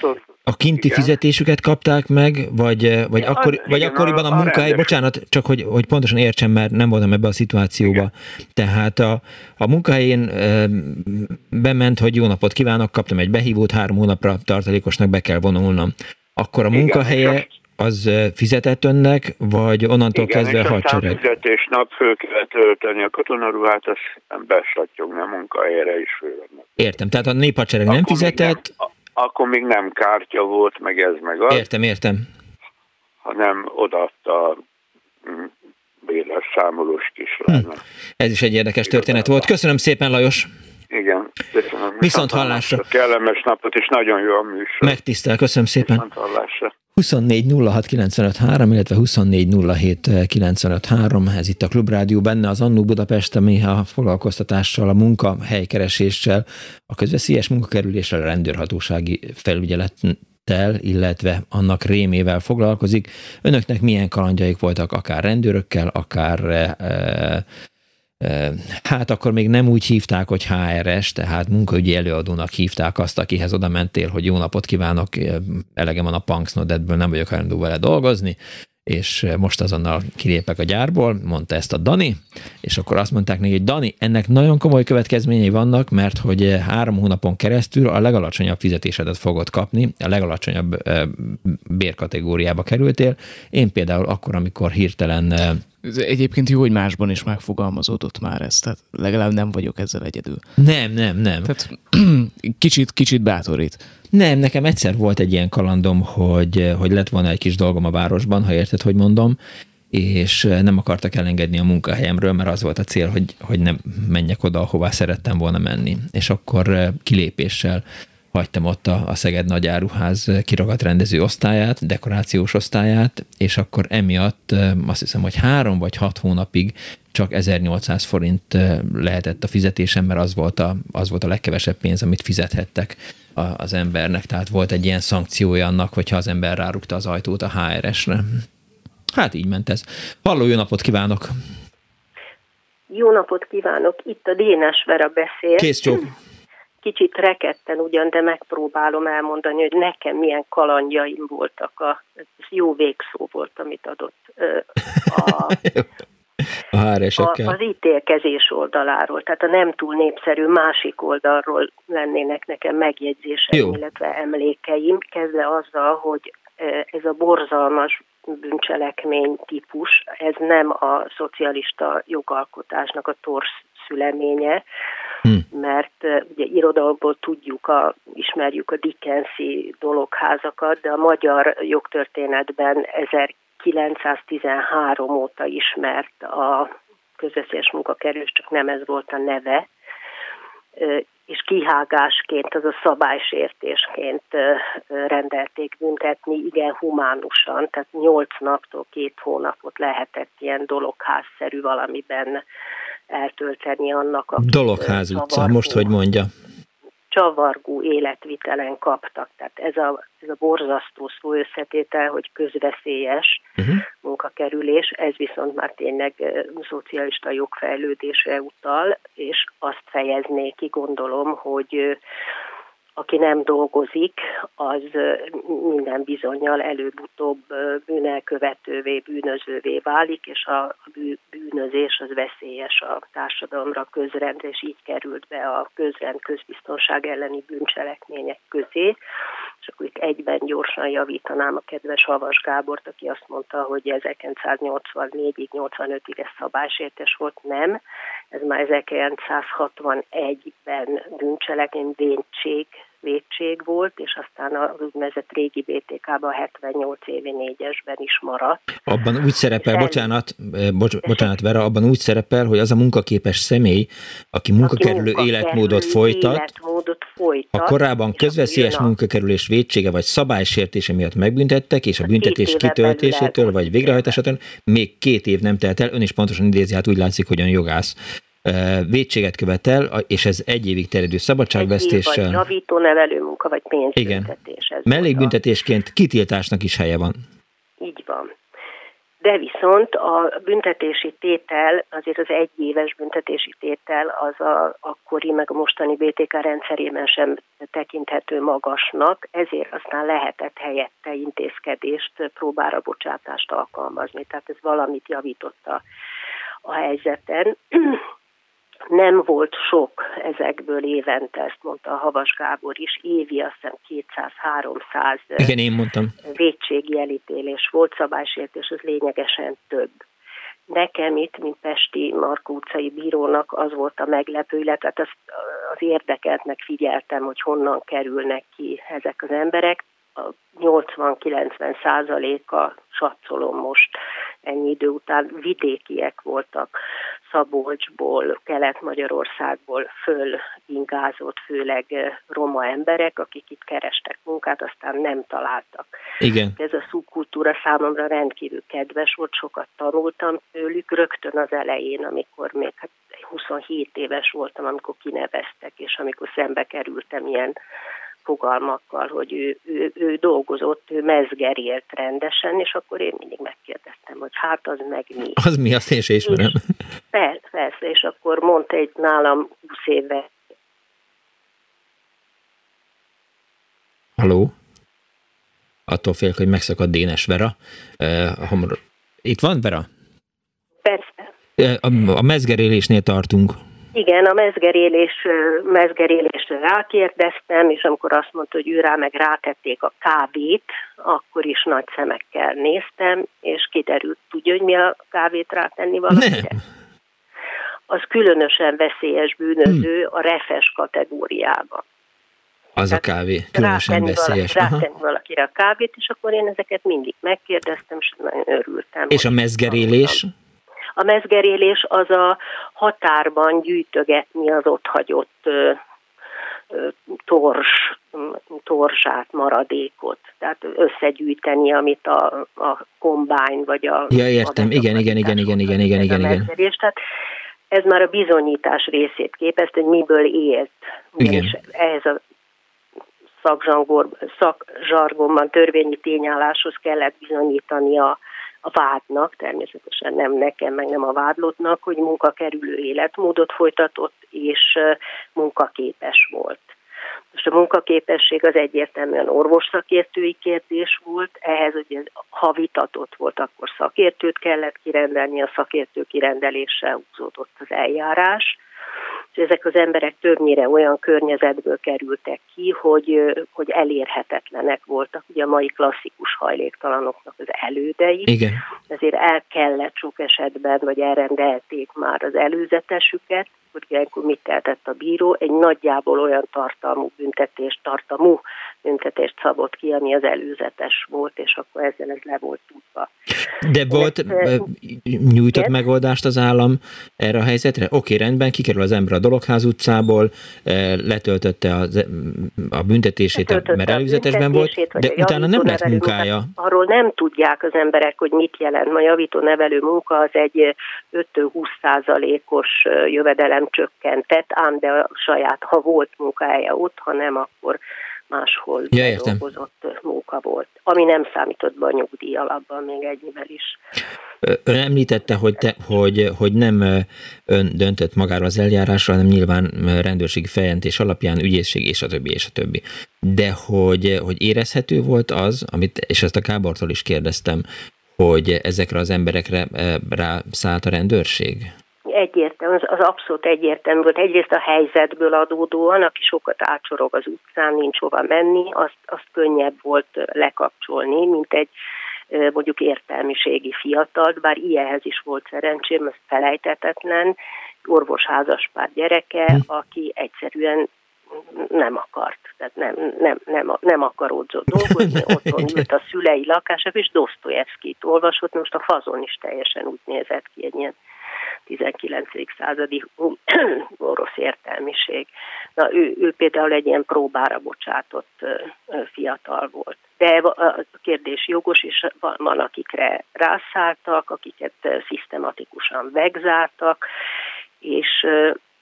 ott, a kinti igen. fizetésüket kapták meg, vagy, vagy, Ja, akkor, az- vagy igen, akkoriban a- a munkahely, rendes. bocsánat, csak hogy, hogy pontosan értsem, mert nem voltam ebbe a szituációba. Tehát a, a munkahelyén e, bement, hogy jó napot kívánok, kaptam egy behívót, három hónapra tartalékosnak be kell vonulnom. Akkor a Igen, munkahelye az fizetett önnek, vagy onnantól igen, kezdve és aztán hadsereg? fizetésnap föl kellett ölteni a katonaruhát, azt besattyogni a munkahelyre is fölvennek. Értem, tehát a néphadsereg nem Akkor még fizetett, Nem, a- akkor még nem kártya volt, meg ez meg az, értem, értem. hanem odaadta a mm, Béla számolós kislánynak. Ez is egy érdekes történet volt. Köszönöm szépen, Lajos! Igen, köszönöm. Viszont hallásra. Kellemes napot, és nagyon jó a műsor. Megtisztel, köszönöm szépen! Viszont hallásra. 24 06 95 3, illetve 24 07 95 3, ez itt a Klubrádió, benne az Annó Budapest, ami a foglalkoztatással, a munka helykereséssel, a közveszélyes munkakerüléssel, a rendőrhatósági felügyelettel, illetve annak rémével foglalkozik. Önöknek milyen kalandjaik voltak, akár rendőrökkel, akár e, Hát akkor még nem úgy hívták, hogy HRS, tehát munkaügyi előadónak hívták azt, akihez oda mentél, hogy jó napot kívánok, elegem van a Punksnodedből, nem vagyok hajlandó vele dolgozni, és most azonnal kilépek a gyárból, mondta ezt a Dani, és akkor azt mondták neki, hogy Dani, ennek nagyon komoly következményei vannak, mert hogy három hónapon keresztül a legalacsonyabb fizetésedet fogod kapni, a legalacsonyabb bérkategóriába kerültél. Én például akkor, amikor hirtelen Egyébként jó, hogy másban is megfogalmazódott már ez, tehát legalább nem vagyok ezzel egyedül. nem, nem, nem. Tehát kicsit, kicsit bátorít. Nem, nekem egyszer volt egy ilyen kalandom, hogy, hogy lett volna egy kis dolgom a városban, ha érted, hogy mondom, és nem akartak elengedni a munkahelyemről, mert az volt a cél, hogy, hogy nem menjek oda, ahová szerettem volna menni. És akkor kilépéssel hagytam ott a, a Szeged Nagyáruház kiragadt rendező osztályát, dekorációs osztályát, és akkor emiatt azt hiszem, hogy három vagy hat hónapig csak 1800 forint eh, lehetett a fizetésem, mert az volt a, az volt a legkevesebb pénz, amit fizethettek az embernek. Tehát volt egy ilyen szankciója annak, hogyha az ember rárukta az ajtót a HRS-re. Hát így ment ez. Halló, jó napot kívánok! Jó napot kívánok! Itt a Dénes Vera beszél. Kész csók! Kicsit reketten ugyan, de megpróbálom elmondani, hogy nekem milyen kalandjaim voltak. A, ez jó végszó volt, amit adott a, a a, az ítélkezés oldaláról, tehát a nem túl népszerű másik oldalról lennének nekem megjegyzéseim, Jó. illetve emlékeim, kezdve azzal, hogy ez a borzalmas bűncselekmény típus, ez nem a szocialista jogalkotásnak a torsz szüleménye, hm. mert ugye irodalomból tudjuk, a, ismerjük a Dickensi dologházakat, de a magyar jogtörténetben 1913 óta ismert a közveszélyes munkakerülés, csak nem ez volt a neve, és kihágásként, az a szabálysértésként rendelték büntetni, igen humánusan, tehát nyolc naptól két hónapot lehetett ilyen dologházszerű valamiben eltölteni annak a... Dologház utca, most hogy mondja csavargó életvitelen kaptak. Tehát ez a, ez a borzasztó szó összetétel, hogy közveszélyes uh-huh. munkakerülés, ez viszont már tényleg szocialista jogfejlődésre utal, és azt fejezné ki, gondolom, hogy aki nem dolgozik, az minden bizonyal előbb-utóbb bűnelkövetővé, bűnözővé válik, és a bűnözés az veszélyes a társadalomra, közrendre, és így került be a közrend közbiztonság elleni bűncselekmények közé. És akkor itt egyben gyorsan javítanám a kedves Havas Gábort, aki azt mondta, hogy 1984-ig, 85-ig ez szabálysértés volt. Nem, ez már 1961-ben bűncselekmény, véntség védség volt, és aztán az úgynevezett régi BTK-ban 78 évi négyesben is maradt. Abban úgy szerepel, Sem... bocsánat, eh, bocs, bocsánat Vera, abban úgy szerepel, hogy az a munkaképes személy, aki munkakerülő aki életmódot folytat, életmódot folytat, a korábban közveszélyes munkakerülés védsége vagy szabálysértése miatt megbüntettek, és a büntetés kitöltésétől vagy végrehajtásától még két év nem telt el, ön is pontosan idézi, hát úgy látszik, hogy ön jogász védséget követel, és ez egy évig terjedő szabadságvesztéssel. Egy év, vagy javító nevelőmunka, vagy pénzbüntetés. Igen. Mellékbüntetésként kitiltásnak is helye van. Így van. De viszont a büntetési tétel, azért az egyéves büntetési tétel az a akkori meg a mostani BTK rendszerében sem tekinthető magasnak, ezért aztán lehetett helyette intézkedést, próbára bocsátást alkalmazni. Tehát ez valamit javította a helyzeten nem volt sok ezekből évente, ezt mondta a Havas Gábor is, évi azt hiszem 200-300 Igen, én mondtam. védségi elítélés volt, szabálysértés, az lényegesen több. Nekem itt, mint Pesti Markó utcai bírónak az volt a meglepő, illetve az, az érdekelt, meg figyeltem, hogy honnan kerülnek ki ezek az emberek. A 80-90 százaléka, satszolom most ennyi idő után, vidékiek voltak Szabolcsból, Kelet-Magyarországból föl ingázott, főleg eh, roma emberek, akik itt kerestek munkát, aztán nem találtak. Igen. Ez a szubkultúra számomra rendkívül kedves volt, sokat tanultam tőlük rögtön az elején, amikor még hát 27 éves voltam, amikor kineveztek, és amikor szembe kerültem ilyen fogalmakkal, hogy ő, ő, ő dolgozott, ő mezgerélt rendesen, és akkor én mindig megkérdeztem, hogy hát az meg mi. Az mi, azt én sem ismerem. Persze, persze, és akkor mondta egy nálam 20 éve. Haló? Attól félek, hogy megszakad Dénes Vera. Uh, itt van Vera? Persze. A, a mezgerélésnél tartunk. Igen, a mezgerélés, mezgerélésre rákérdeztem, és amikor azt mondta, hogy ő rá meg rátették a kávét, akkor is nagy szemekkel néztem, és kiderült, tudja, hogy mi a kávét rátenni valamire? Az különösen veszélyes bűnöző hmm. a refes kategóriában. Az Tehát a kávé, különösen veszélyes. Valaki, rátenni valakire a kávét, és akkor én ezeket mindig megkérdeztem, és nagyon örültem. És a mezgerélés? Mondtam. A mezgerélés az a határban gyűjtögetni az ott hagyott tors, torzsát, maradékot. Tehát összegyűjteni, amit a, a kombány vagy a... Ja, értem. Igen, igen, igen, igen, igen, igen, igen, igen. Tehát ez már a bizonyítás részét képezte, hogy miből élt. Igen. ehhez a szakzsargonban törvényi tényálláshoz kellett bizonyítani a, a vádnak, természetesen nem nekem, meg nem a vádlottnak, hogy munkakerülő életmódot folytatott, és munkaképes volt. Most a munkaképesség az egyértelműen orvosszakértői kérdés volt, ehhez ugye ha vitatott volt, akkor szakértőt kellett kirendelni, a szakértő kirendeléssel húzódott az eljárás és ezek az emberek többnyire olyan környezetből kerültek ki, hogy, hogy elérhetetlenek voltak. Ugye a mai klasszikus hajléktalanoknak az elődei. Igen. Ezért el kellett sok esetben, vagy elrendelték már az előzetesüket, hogy ilyenkor mit tehetett a bíró, egy nagyjából olyan tartalmú büntetést, tartalmú büntetést szabott ki, ami az előzetes volt, és akkor ezzel ez le volt tudva. De volt, Ezt, nyújtott igen? megoldást az állam erre a helyzetre? Oké, rendben, kikerül az ember a Dologház utcából, letöltötte az, a büntetését, letöltötte mert előzetesben volt, de utána nem lett munkája. Arról nem tudják az emberek, hogy mit jelent. Ma javító nevelő munka az egy 5-20 százalékos jövedelem csökkentett, ám de a saját, ha volt munkája ott, ha nem, akkor máshol ja, dolgozott munka volt, ami nem számított be a nyugdíj alapban még ennyivel is. Ön említette, hogy, te, hogy, hogy nem ön döntött magára az eljárásra, hanem nyilván rendőrségi feljelentés alapján, ügyészség és a többi, és a többi. De hogy, hogy érezhető volt az, amit, és ezt a Kábortól is kérdeztem, hogy ezekre az emberekre rászállt a rendőrség? Egyértelmű, az, az abszolút egyértelmű volt. Egyrészt a helyzetből adódóan, aki sokat átsorog az utcán, nincs hova menni, azt, azt könnyebb volt lekapcsolni, mint egy mondjuk értelmiségi fiatalt, bár ilyenhez is volt szerencsém, ez felejtetetlen, orvosházaspár gyereke, hm. aki egyszerűen nem akart, tehát nem, nem, nem, nem akaródzott dolgozni, otthon ült a szülei lakásába, és Dostoyevskit olvasott, most a fazon is teljesen úgy nézett ki, egy ilyen 19. századi orosz értelmiség. Na, ő, ő például egy ilyen próbára bocsátott fiatal volt. De a kérdés jogos, és van, akikre rászálltak, akiket szisztematikusan vegzáltak, és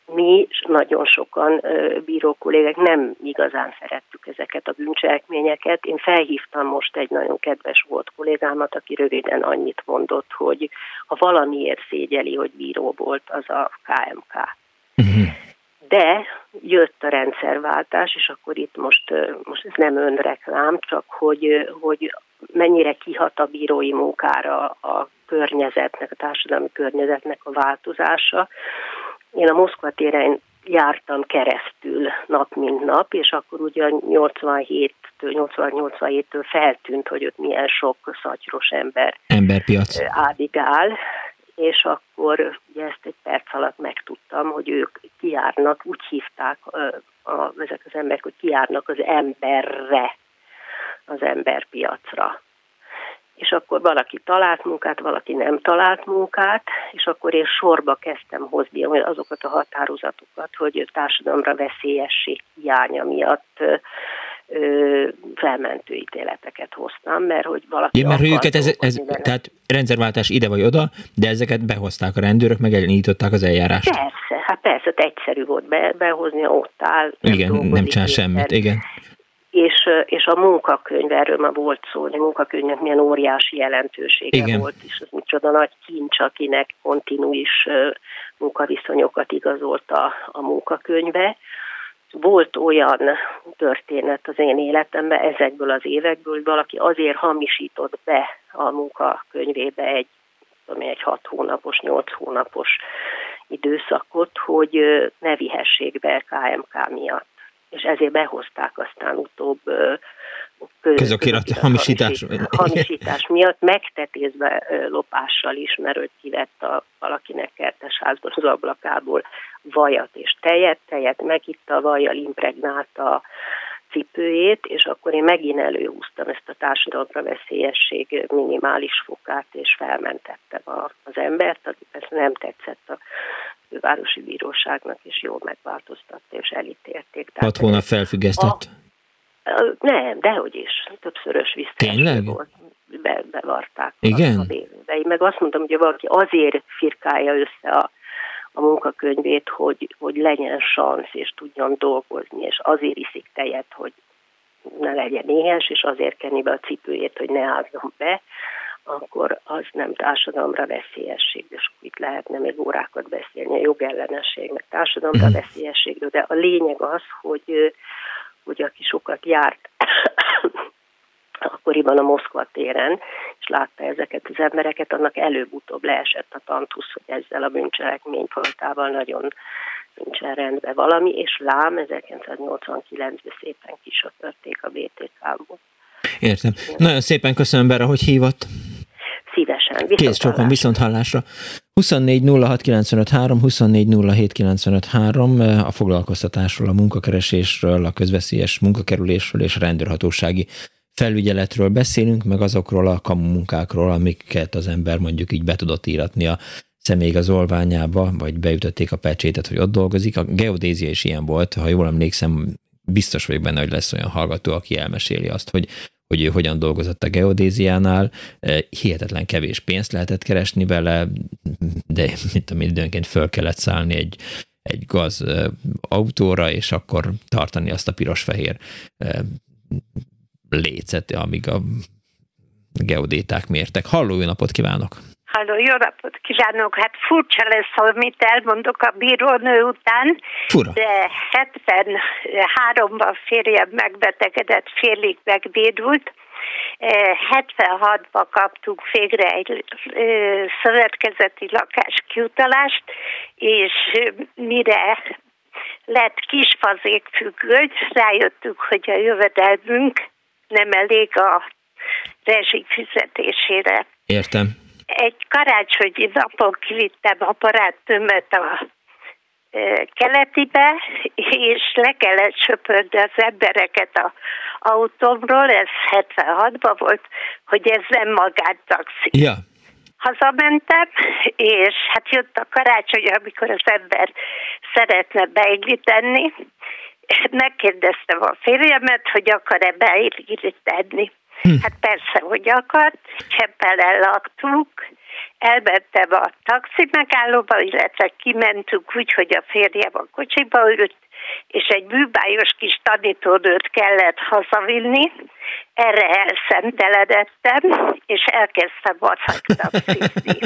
mi nagyon sokan bíró kollégák nem igazán szerettük ezeket a bűncselekményeket. Én felhívtam most egy nagyon kedves volt kollégámat, aki röviden annyit mondott, hogy ha valamiért szégyeli, hogy bíró volt, az a KMK. Uh-huh. Mhm. De jött a rendszerváltás, és akkor itt most, most ez nem önreklám, csak hogy, hogy mennyire kihat a bírói munkára a környezetnek, a társadalmi környezetnek a változása. Én a Moszkva téren jártam keresztül nap mint nap, és akkor ugye 87-től, 87-től feltűnt, hogy ott milyen sok szatyros ember Emberpiac. ádigál, és akkor ugye ezt egy perc alatt megtudtam, hogy ők kiárnak, úgy hívták a, ezek az emberek, hogy kiárnak az emberre, az emberpiacra és akkor valaki talált munkát, valaki nem talált munkát, és akkor én sorba kezdtem hozni azokat a határozatokat, hogy társadalomra veszélyesség hiánya miatt ö, felmentő ítéleteket hoztam, mert hogy valaki... Ja, mert őket ez, ez tehát rendszerváltás ide vagy oda, de ezeket behozták a rendőrök, meg elindították az eljárást. Persze, hát persze, egyszerű volt be, behozni, ott áll. Igen, nem csinál semmit, igen és, és a munkakönyv, erről már volt szó, hogy a munkakönyvnek milyen óriási jelentősége Igen. volt, és az micsoda nagy kincs, akinek kontinuis munkaviszonyokat igazolt a, a munkakönyve. Volt olyan történet az én életemben ezekből az évekből, hogy valaki azért hamisított be a munkakönyvébe egy, ami egy hat hónapos, nyolc hónapos időszakot, hogy ne vihessék be KMK miatt és ezért behozták aztán utóbb közokirat hamisítás. hamisítás miatt, megtetézve lopással is, mert ő kivett a, valakinek kertesházból az ablakából vajat és tejet, tejet megitta, vajjal impregnálta a cipőjét, és akkor én megint előhúztam ezt a társadalomra veszélyesség minimális fokát, és felmentettem az embert, aki persze nem tetszett a fővárosi bíróságnak, és jól megváltoztatta, és elítélték. Hat hónap felfüggesztett? A, nem, dehogy is. Többszörös visszaeső volt. Be, bevarták. Igen? A, a Én meg azt mondtam, hogy valaki azért firkálja össze a, a munkakönyvét, hogy, hogy legyen szansz, és tudjon dolgozni, és azért iszik tejet, hogy ne legyen éhes, és azért kenni be a cipőjét, hogy ne ázzon be, akkor az nem társadalomra veszélyesség, és itt lehetne még órákat beszélni a jogellenesség, meg társadalomra mhm. veszélyességről, de a lényeg az, hogy ugye aki sokat járt akkoriban a Moszkva téren, és látta ezeket az embereket, annak előbb-utóbb leesett a tantusz, hogy ezzel a bűncselekmény voltával nagyon nincsen rendben valami, és lám 1989-ben szépen kisöpörték a BTK-ból. Értem. Nagyon szépen köszönöm Bera, hogy hívott. Szívesen. Kész csókon, viszont hallásra. 24 06 a foglalkoztatásról, a munkakeresésről, a közveszélyes munkakerülésről és rendőrhatósági felügyeletről beszélünk, meg azokról a kamunkákról, amiket az ember mondjuk így be tudott íratni a személyigazolványába, vagy beütötték a pecsétet, hogy ott dolgozik. A geodézia is ilyen volt, ha jól emlékszem, biztos vagyok benne, hogy lesz olyan hallgató, aki elmeséli azt, hogy hogy ő hogyan dolgozott a geodéziánál, hihetetlen kevés pénzt lehetett keresni vele, de mint amit időnként föl kellett szállni egy, egy gaz autóra, és akkor tartani azt a piros-fehér lécet, amíg a geodéták mértek. Halló, jó napot kívánok! Halló, jó napot kívánok! Hát furcsa lesz, amit elmondok a bírónő után, Fura. de 73-ban férjem megbetegedett, félig megvédult, 76-ban kaptuk végre egy szövetkezeti lakás kiutalást, és mire lett kisfazék függő, rájöttünk, hogy a jövedelmünk nem elég a rezsik fizetésére. Értem. Egy karácsonyi napon kivittem a barátnőmet a e, keletibe, és le kellett söpörni az embereket a autómról, ez 76-ban volt, hogy ez nem magántaxi. Ja. Hazamentem, és hát jött a karácsony, amikor az ember szeretne beigíteni, megkérdeztem a férjemet, hogy akar-e beillíteni. Hm. Hát persze, hogy akart, cseppel ellaktuk, elmentem a taxi megállóba, illetve kimentünk úgy, hogy a férjem a kocsiba ült, és egy bűbájos kis tanítónőt kellett hazavinni, erre elszenteledettem, és elkezdtem taxizni.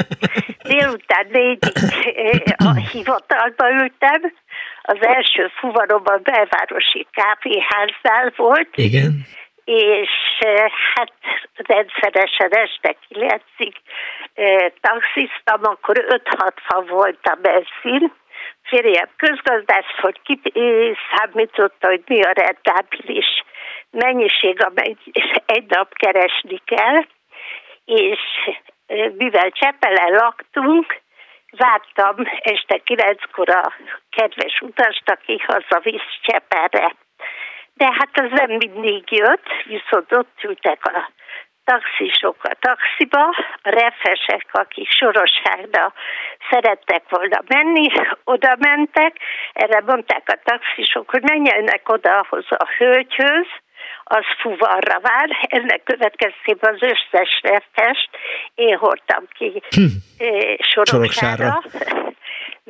Délután négyig eh, a hivatalba ültem, az első fuvarom a belvárosi kávéháznál volt. Igen és eh, hát rendszeresen este kilencig eh, taxiztam, akkor 5-6 volt a benzin. Férjem közgazdász, hogy ki számította, hogy mi a rentábilis mennyiség, amely egy nap keresni kell, és eh, mivel Csepelen laktunk, vártam este kilenckor a kedves utast, aki hazavisz Cseperre de hát az nem mindig jött, viszont ott ültek a taxisok a taxiba, a refesek, akik sorosságra szerettek volna menni, oda mentek, erre mondták a taxisok, hogy menjenek oda ahhoz a hölgyhöz, az fuvarra vár, ennek következtében az összes refest én hordtam ki hm. Eh, soroksára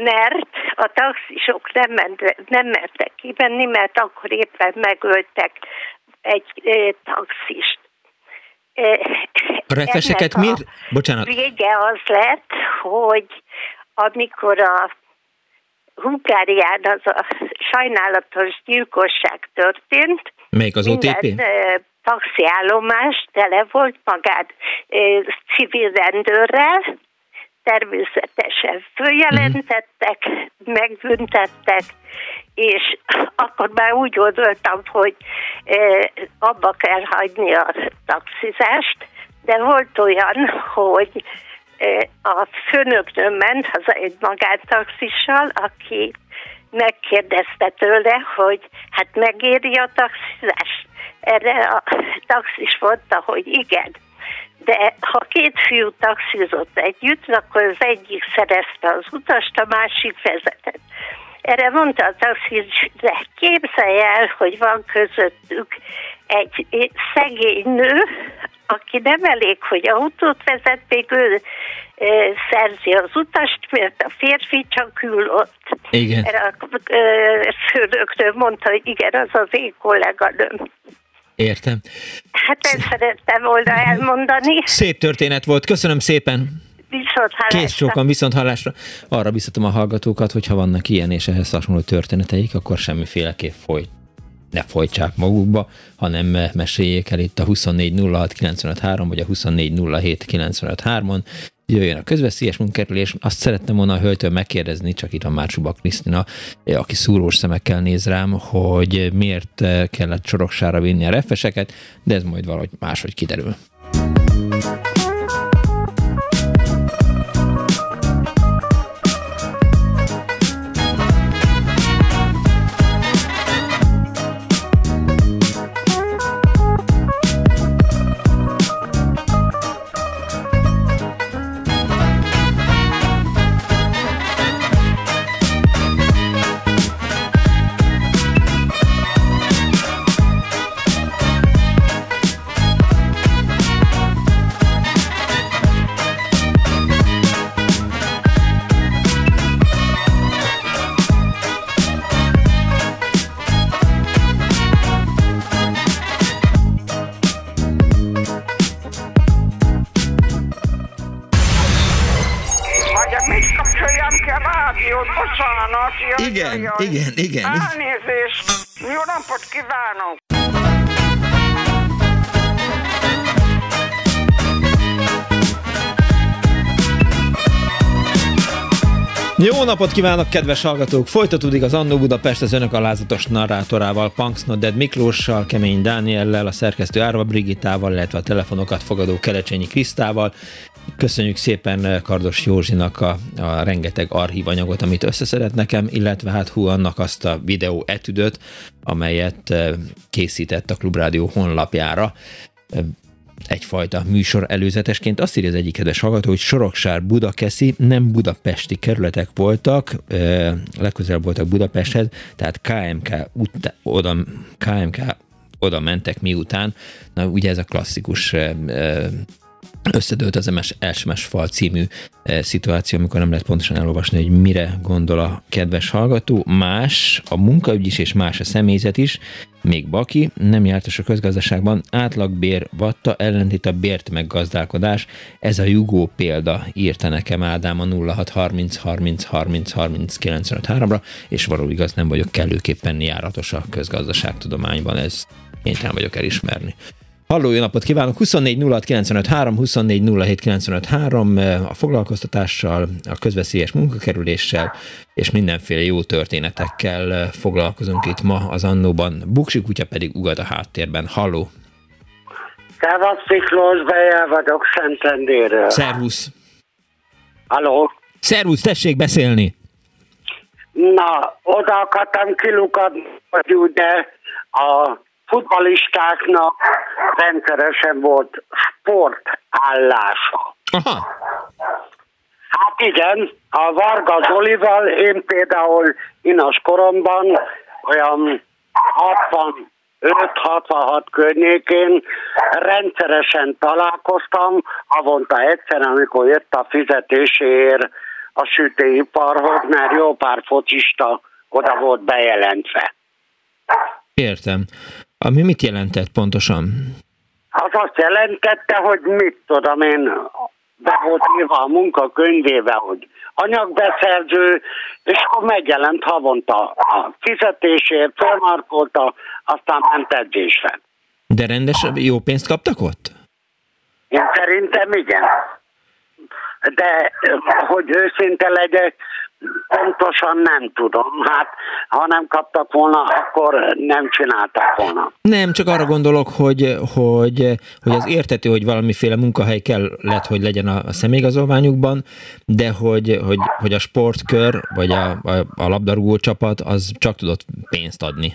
mert a taxisok nem, ment, nem mertek kimenni, mert akkor éppen megöltek egy e, taxist. A refeseket miért? Bocsánat. Vége az lett, hogy amikor a Hungárián az a sajnálatos gyilkosság történt, Melyik az OTP? Minden, taxiállomás tele volt magát civil rendőrrel, természetesen följelentettek, megbüntettek, és akkor már úgy gondoltam, hogy abba kell hagyni a taxizást, de volt olyan, hogy a főnöknőm ment haza egy magántaxissal, aki megkérdezte tőle, hogy hát megéri a taxizás. Erre a taxis mondta, hogy igen de ha két fiú taxizott együtt, akkor az egyik szerezte az utast, a másik vezetett. Erre mondta a taxis, de képzelj el, hogy van közöttük egy szegény nő, aki nem elég, hogy autót vezet, még ő e, szerzi az utast, mert a férfi csak ül ott. Igen. Erre a e, főnöktől mondta, hogy igen, az az én kolléganőm. Értem. Hát ezt szerettem volna elmondani. Szép történet volt, köszönöm szépen. Viszont hallásra. Kész sokan, viszont hallásra. Arra biztatom a hallgatókat, hogyha vannak ilyen és ehhez hasonló történeteik, akkor semmiféleképp folyt ne folytsák magukba, hanem meséljék el itt a 2406953 vagy a 2407953-on, jöjjön a közveszélyes munkerülés. Azt szerettem volna a hölgytől megkérdezni, csak itt a Márcsuba Krisztina, aki szúrós szemekkel néz rám, hogy miért kellett soroksára vinni a refeseket, de ez majd valahogy máshogy kiderül. igen, Jó napot kívánok, kedves hallgatók! Folytatódik az Annó Budapest az önök alázatos narrátorával, Punks Nodded Miklóssal, Kemény Dániellel, a szerkesztő Árva Brigitával, illetve a telefonokat fogadó Kelecsényi Krisztával. Köszönjük szépen Kardos Józsinak a, a rengeteg archívanyagot, amit összeszedett nekem, illetve hát hú annak azt a videó etüdöt, amelyet eh, készített a Klubrádió honlapjára egyfajta műsor előzetesként. Azt írja az egyik kedves hallgató, hogy Soroksár, Budakeszi nem budapesti kerületek voltak, legközelebb voltak Budapesthez, tehát KMK, ut- oda, KMK oda mentek miután. Na ugye ez a klasszikus összedőlt az MS, SMS fal című e, szituáció, amikor nem lehet pontosan elolvasni, hogy mire gondol a kedves hallgató. Más a munkaügy is, és más a személyzet is, még Baki, nem jártas a közgazdaságban, átlagbér vatta, ellentét a bért meggazdálkodás. Ez a jugó példa, írta nekem Ádám a 0630 30 30 30 95 ra és való igaz, nem vagyok kellőképpen járatos a közgazdaságtudományban, ezt kénytelen vagyok elismerni. Halló, jó napot kívánok! 24 06 953, 24 07 953, a foglalkoztatással, a közveszélyes munkakerüléssel és mindenféle jó történetekkel eh, foglalkozunk itt ma az Annóban. Buksi kutya pedig ugad a háttérben. Halló! Szevasz Miklós, Bejel vagyok Szentendéről. Szervusz! Halló! Szervusz, tessék beszélni! Na, oda akartam kilukadni, hogy ugye a futbalistáknak rendszeresen volt sportállása. Aha. Hát igen, a Varga Zolival én például inas koromban olyan 65-66 környékén rendszeresen találkoztam, avonta egyszer, amikor jött a fizetéséért a sütőiparhoz, mert jó pár focista oda volt bejelentve. Értem. Ami mit jelentett pontosan? Az azt jelentette, hogy mit tudom én, be volt írva a munkakönyvébe, hogy anyagbeszerző, és akkor megjelent havonta a fizetésért, felmarkolta, aztán ment edzésre. De rendes, jó pénzt kaptak ott? Én szerintem igen. De hogy őszinte legyek, Pontosan nem tudom. Hát, ha nem kaptak volna, akkor nem csináltak volna. Nem, csak arra gondolok, hogy, hogy, hogy az értető, hogy valamiféle munkahely kell lett, hogy legyen a, személyigazolványukban, de hogy, hogy, hogy a sportkör, vagy a, a, a labdarúgó csapat, az csak tudott pénzt adni.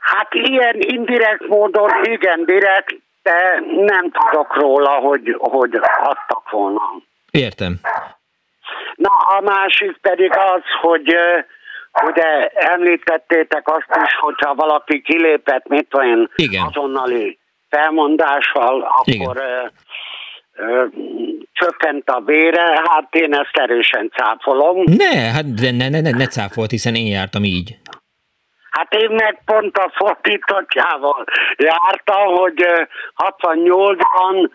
Hát ilyen indirekt módon, igen, direkt, de nem tudok róla, hogy, hogy adtak volna. Értem. Na, a másik pedig az, hogy ugye említettétek azt is, hogyha valaki kilépett, mit olyan Igen. azonnali felmondással, akkor ö, ö, csökkent a bére, hát én ezt erősen cáfolom. Ne, hát de ne, ne, ne, ne cáfolt, hiszen én jártam így. Hát én meg pont a fordítottjával jártam, hogy 68-ban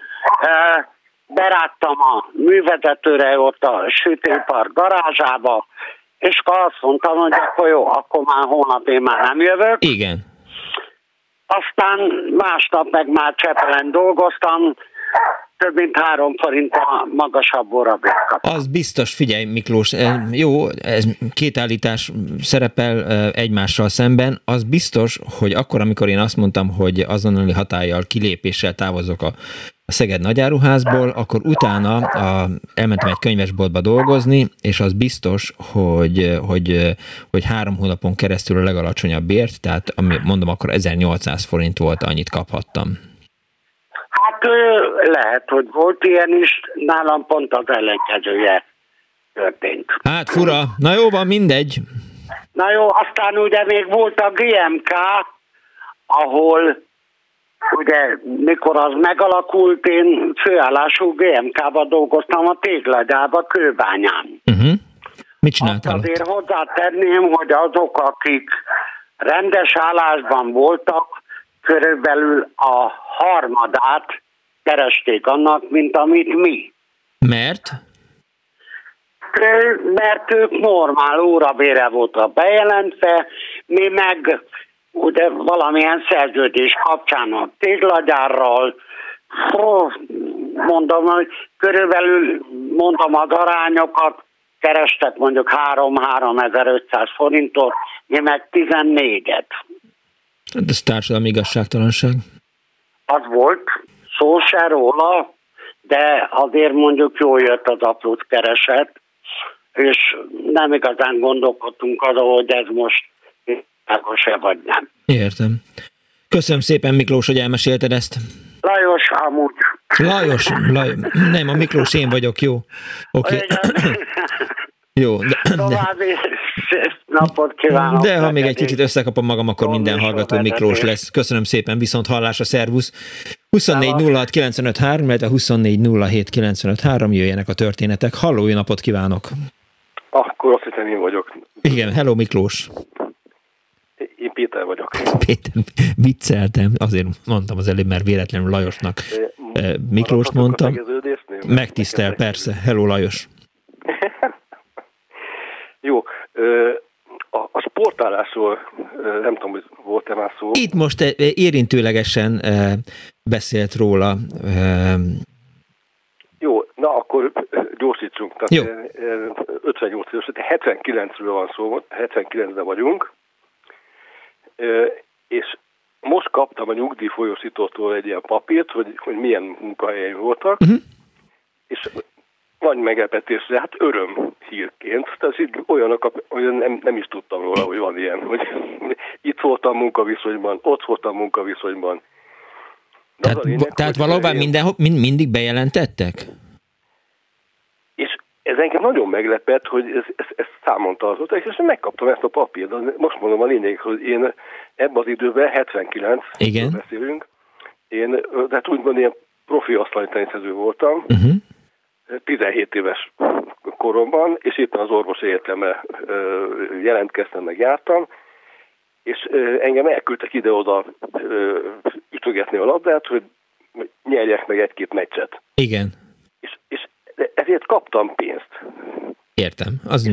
beráttam a művezetőre ott a sütőpar garázsába, és akkor azt mondtam, hogy akkor jó, akkor már hónap én már nem jövök. Igen. Aztán másnap meg már Csepelen dolgoztam, több mint három forint a magasabb órabért kaptam. Az biztos, figyelj Miklós, jó, ez két állítás szerepel egymással szemben, az biztos, hogy akkor, amikor én azt mondtam, hogy azonnali hatállyal, kilépéssel távozok a a Szeged nagyáruházból, akkor utána a, elmentem egy könyvesboltba dolgozni, és az biztos, hogy, hogy, hogy három hónapon keresztül a legalacsonyabb bért, tehát ami, mondom, akkor 1800 forint volt, annyit kaphattam. Hát lehet, hogy volt ilyen is, nálam pont az ellenkezője történt. Hát fura, na jó van, mindegy. Na jó, aztán ugye még volt a GMK, ahol ugye mikor az megalakult, én főállású GMK-ba dolgoztam a téglagyába, Kőbányán. Uh-huh. Mit csináltál? Azt azért hozzátenném, hogy azok, akik rendes állásban voltak, körülbelül a harmadát keresték annak, mint amit mi. Mert? Mert ők normál órabére voltak bejelentve, mi meg ugye valamilyen szerződés kapcsán a téglagyárral, mondom, hogy körülbelül mondom az arányokat, kerestek mondjuk 3-3500 forintot, mi meg 14-et. Hát ez társadalmi igazságtalanság. Az volt, szó se róla, de azért mondjuk jól jött az aprót kereset, és nem igazán gondolkodtunk azon, hogy ez most világos-e vagy nem. Értem. Köszönöm szépen Miklós, hogy elmesélted ezt. Lajos, amúgy. Lajos, Lajos. nem, a Miklós én vagyok, jó. Oké. Okay. jó. De, de, napot kívánok. De ha még egy kicsit összekapom magam, akkor minden hallgató Miklós lesz. Köszönöm szépen, viszont hallásra, szervusz. 24 06 95 3, illetve 24 07 95 3, jöjjenek a történetek. Halló, jó napot kívánok! Akkor azt hiszem én vagyok. Igen, hello Miklós. Péter vagyok. Péter, vicceltem, azért mondtam az előbb, mert véletlenül Lajosnak Miklós mondtam. Megtisztel, persze. Hello Lajos. Jó, a, a sportállásról nem tudom, hogy volt-e már szó. Itt most érintőlegesen beszélt róla. Jó, na akkor gyorsítsunk. Tehát Jó. 58 éves, 79-ről van szó, 79-ben vagyunk, és most kaptam a nyugdíjfolyósítótól egy ilyen papírt, hogy, hogy milyen munkahelyeim voltak, uh-huh. és nagy meglepetésre, hát öröm hírként, tehát így olyanok, olyan nem, nem is tudtam róla, hogy van ilyen, hogy itt voltam munkaviszonyban, ott voltam munkaviszonyban. tehát, lényeg, tehát valóban én... minden, mind, mindig bejelentettek? Ez engem nagyon meglepett, hogy ez, ez, ez számon tartottak, és megkaptam ezt a papírt. Most mondom a lényeg, hogy én ebben az időben, 79 Igen. beszélünk, én, tehát úgymond ilyen profi asztalitenisező voltam, uh-huh. 17 éves koromban, és éppen az orvos egyetemre jelentkeztem, meg jártam, és engem elküldtek ide-oda ütögetni a labdát, hogy nyerjek meg egy-két meccset. Igen. És, és ezért kaptam pénzt. Értem, az,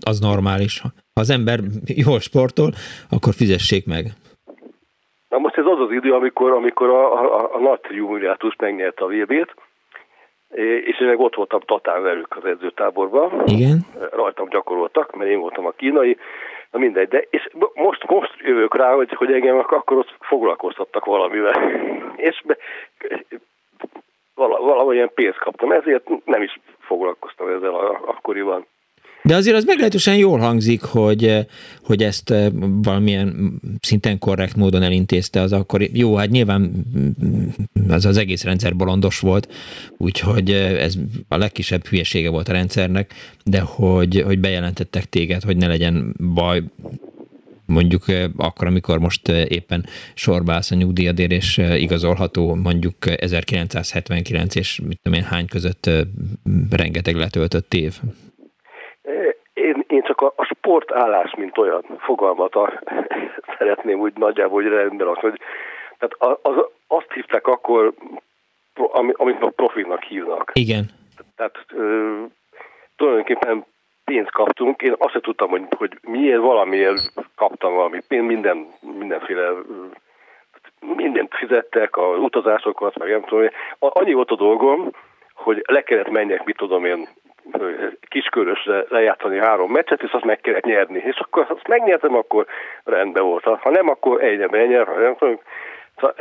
az normális. Ha az ember jól sportol, akkor fizessék meg. Na most ez az az idő, amikor, amikor a, a, a nagy triumvirátus megnyerte a VB-t, és én meg ott voltam Tatán velük az edzőtáborban. Igen. Rajtam gyakoroltak, mert én voltam a kínai, na mindegy, de és most, most jövök rá, hogy, hogy engem akkor ott foglalkoztattak valamivel. és be, vala, valamilyen pénzt kaptam, ezért nem is foglalkoztam ezzel akkoriban. De azért az meglehetősen jól hangzik, hogy, hogy ezt valamilyen szinten korrekt módon elintézte az akkor. Jó, hát nyilván az az egész rendszer bolondos volt, úgyhogy ez a legkisebb hülyesége volt a rendszernek, de hogy, hogy bejelentettek téged, hogy ne legyen baj, mondjuk akkor, amikor most éppen sorbálsz a nyugdíjadér, és igazolható mondjuk 1979 és mit tudom én hány között rengeteg letöltött év. Én, én csak a, a sportállás, mint olyan fogalmat a, szeretném úgy nagyjából hogy rendben az, hogy tehát az, azt hívták akkor, amit a profinak hívnak. Igen. Tehát ö, tulajdonképpen pénzt kaptunk, én azt tudtam, hogy, hogy miért valamiért kaptam valami pénzt, minden, mindenféle mindent fizettek, a utazásokat, meg nem tudom, annyi volt a dolgom, hogy le kellett menjek, mit tudom én, kiskörösre lejátszani három meccset, és azt meg kellett nyerni. És akkor azt megnyertem, akkor rendben volt. Ha nem, akkor egy nem nyer, nem tudom. Szóval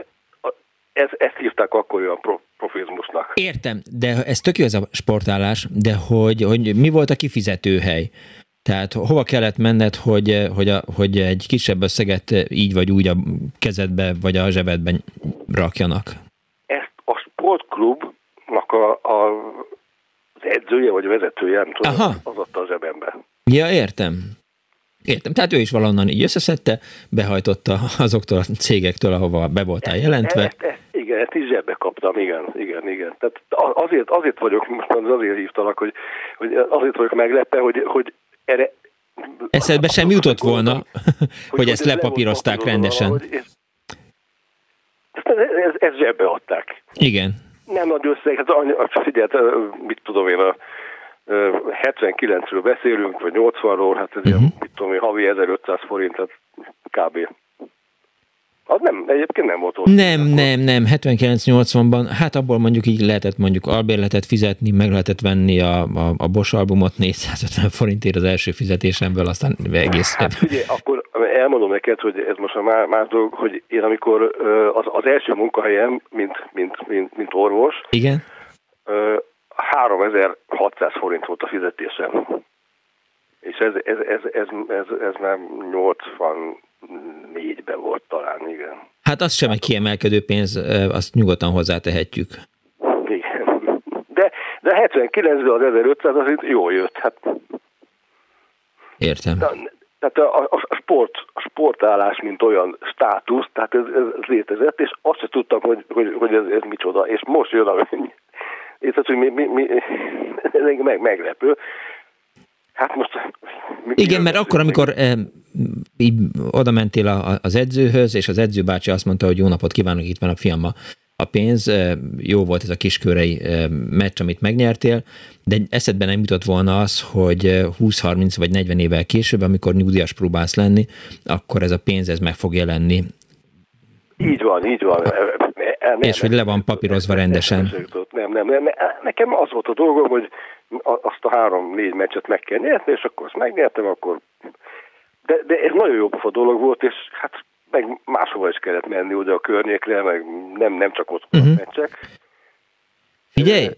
ez, ezt hívták akkor olyan pro, profizmusnak. Értem, de ez tök jó ez a sportállás, de hogy, hogy mi volt a kifizetőhely? Tehát hova kellett menned, hogy, hogy, a, hogy egy kisebb összeget így vagy úgy a kezedbe vagy a zsebedben rakjanak? Ezt a sportklubnak a, a, az edzője vagy vezetője, nem tudom, Aha. az adta a zsebembe. Ja, értem. Értem, tehát ő is valonnan így összeszedte, behajtotta azoktól a cégektől, ahova be voltál jelentve. Ezt, ezt, igen, ezt is zsebbe kaptam, igen, igen, igen. Tehát azért, azért vagyok, most azért hívtalak, hogy, hogy azért vagyok meglepve, hogy, hogy erre... Eszedbe sem jutott volna, hogy, hogy ezt lepapírozták rendesen. Hogy ez, ez, zsebbe adták. Igen. Nem nagy összeg, hát figyelj, mit tudom én, a 79-ről beszélünk, vagy 80-ról, hát ez uh-huh. mit tudom én, havi 1500 forint, tehát kb. Az nem, egyébként nem volt ott. Nem, nem, nem, 79-80-ban, hát abból mondjuk így lehetett mondjuk albérletet fizetni, meg lehetett venni a, a, a Bosch albumot 450 forintért az első fizetésemből, aztán egész... Hát figyelj, akkor elmondom neked, hogy ez most a más, más dolog, hogy én amikor az, az első munkahelyem, mint, mint, mint, mint orvos, Igen? 3600 forint volt a fizetésem. És ez, ez, ez, ez, ez, ez már 84-ben volt talán, igen. Hát az sem egy kiemelkedő pénz, azt nyugodtan hozzátehetjük. Igen. De, de 79-ben az 1500 az jól jött. Hát. Értem. De, tehát a, a, a, sport, a sportállás, mint olyan státusz, tehát ez, ez létezett, és azt sem tudtam, hogy, hogy, hogy ez, ez micsoda. És most jön a az, hogy mi, mi, mi, ez meg, meglepő. Hát most... Igen, mert akkor, amikor e, így oda mentél a, az edzőhöz, és az edzőbácsi azt mondta, hogy jó napot kívánok, itt van a fiam a, a pénz, jó volt ez a kiskörei meccs, amit megnyertél, de eszedben nem jutott volna az, hogy 20-30 vagy 40 évvel később, amikor nyugdíjas próbálsz lenni, akkor ez a pénz ez meg fog jelenni. Így van, így van. Nem, és hogy le van papírozva rendesen. Nem, nem, nem. Nekem az volt a dolgom, hogy azt a három-négy meccset meg kell nyerni, és akkor azt megnyertem, akkor... De, de ez nagyon jó a dolog volt, és hát meg máshova is kellett menni ugye a környékre, meg nem, nem csak ott uh-huh. meccsek. Figyelj,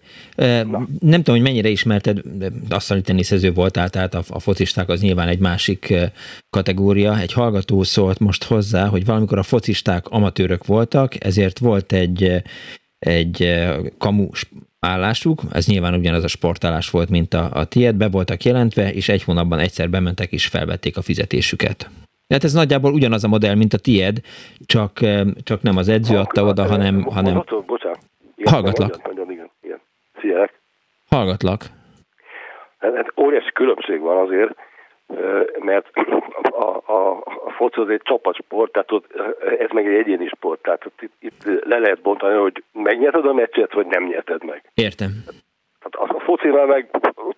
nem tudom, hogy mennyire ismerted, asztali teniszező voltál, tehát a, a focisták az nyilván egy másik kategória. Egy hallgató szólt most hozzá, hogy valamikor a focisták amatőrök voltak, ezért volt egy, egy kamu állásuk, ez nyilván ugyanaz a sportállás volt, mint a, a tiéd, be voltak jelentve, és egy hónapban egyszer bementek és felvették a fizetésüket. Tehát ez nagyjából ugyanaz a modell, mint a tied, csak, csak nem az edző adta oda, hanem... hanem... Bocsánat. Hallgatlak. Nagyon, igen, igen. Szia. Hallgatlak. Hát, hát óriási különbség van azért, mert a, a, a foci az egy csapatsport, tehát ott, ez meg egy egyéni sport, tehát itt, itt le lehet bontani, hogy megnyerted a meccset, vagy nem nyerted meg. Értem. Tehát a, focinál meg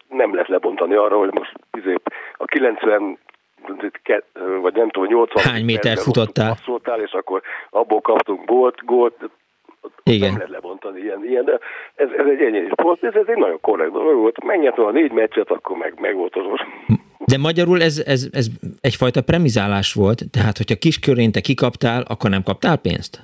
nem lehet lebontani arra, hogy most izé, a 90 vagy nem tudom, 80 Hány métert futottál? Passzoltál, és akkor abból kaptunk gólt, gólt, igen. Nem lehet lebontani ilyen, ilyen de ez, ez egy egyéni sport, ez, ez egy nagyon korrekt dolog volt. Megnyertem a négy meccset, akkor meg, meg volt az. De magyarul ez, ez, ez egyfajta premizálás volt, tehát hogyha kiskörén te kikaptál, akkor nem kaptál pénzt?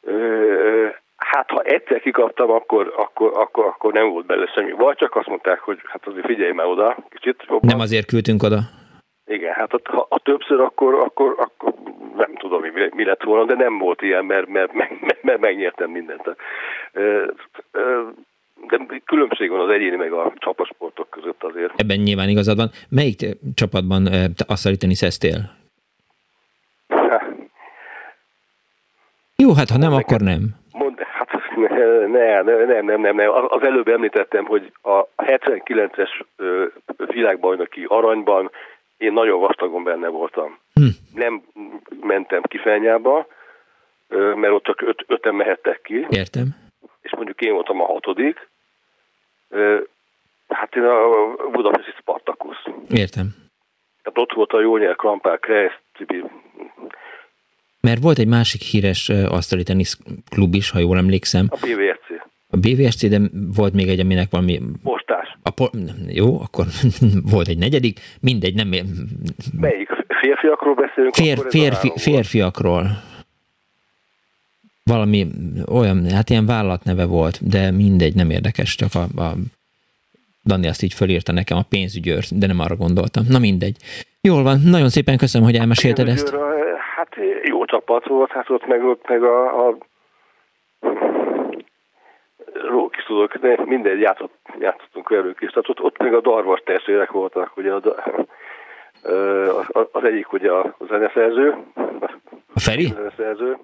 Ö, hát ha egyszer kikaptam, akkor, akkor, akkor, akkor nem volt belőle semmi. Vagy csak azt mondták, hogy hát azért figyelj már oda. Kicsit jobban. Nem azért küldtünk oda? Igen, hát ha, ha többször, akkor, akkor, akkor nem tudom, mi, mi lett volna, de nem volt ilyen, mert, mert, mert, mert megnyertem mindent. De különbség van az egyéni meg a csapasportok között azért. Ebben nyilván igazad van. Melyik csapatban asztali teniszeztél? Jó, hát ha nem, akkor nem. Mond, hát nem, nem, nem, nem, nem. Az előbb említettem, hogy a 79-es világbajnoki aranyban én nagyon vastagon benne voltam. Hm. Nem mentem kifenyába, mert ott csak öt, öten mehettek ki. Értem. És mondjuk én voltam a hatodik. Hát én a Budapesti Spartakusz. Értem. Tehát ott volt a Jónyel, Krampál, Kressz, Mert volt egy másik híres asztali tenisz klub is, ha jól emlékszem. A BVSC. A BVSC, de volt még egy, aminek valami... Postás. A po... Jó, akkor volt egy negyedik, mindegy, nem... Melyik? Férfiakról beszélünk? Fér, férfi, férfiakról. Valami olyan, hát ilyen vállalatneve volt, de mindegy, nem érdekes, csak a, a Dani azt így fölírta nekem a pénzügyőr, de nem arra gondoltam. Na mindegy. Jól van, nagyon szépen köszönöm, hogy elmesélted ezt. Hát jó csapat volt, hát ott meg, ott meg a, a rók is tudok, de mindegy, játszott, játszottunk velük is. Tehát ott, ott még a darvas testvérek voltak, ugye a, az egyik ugye a zeneszerző. A Feri? A zeneszerző,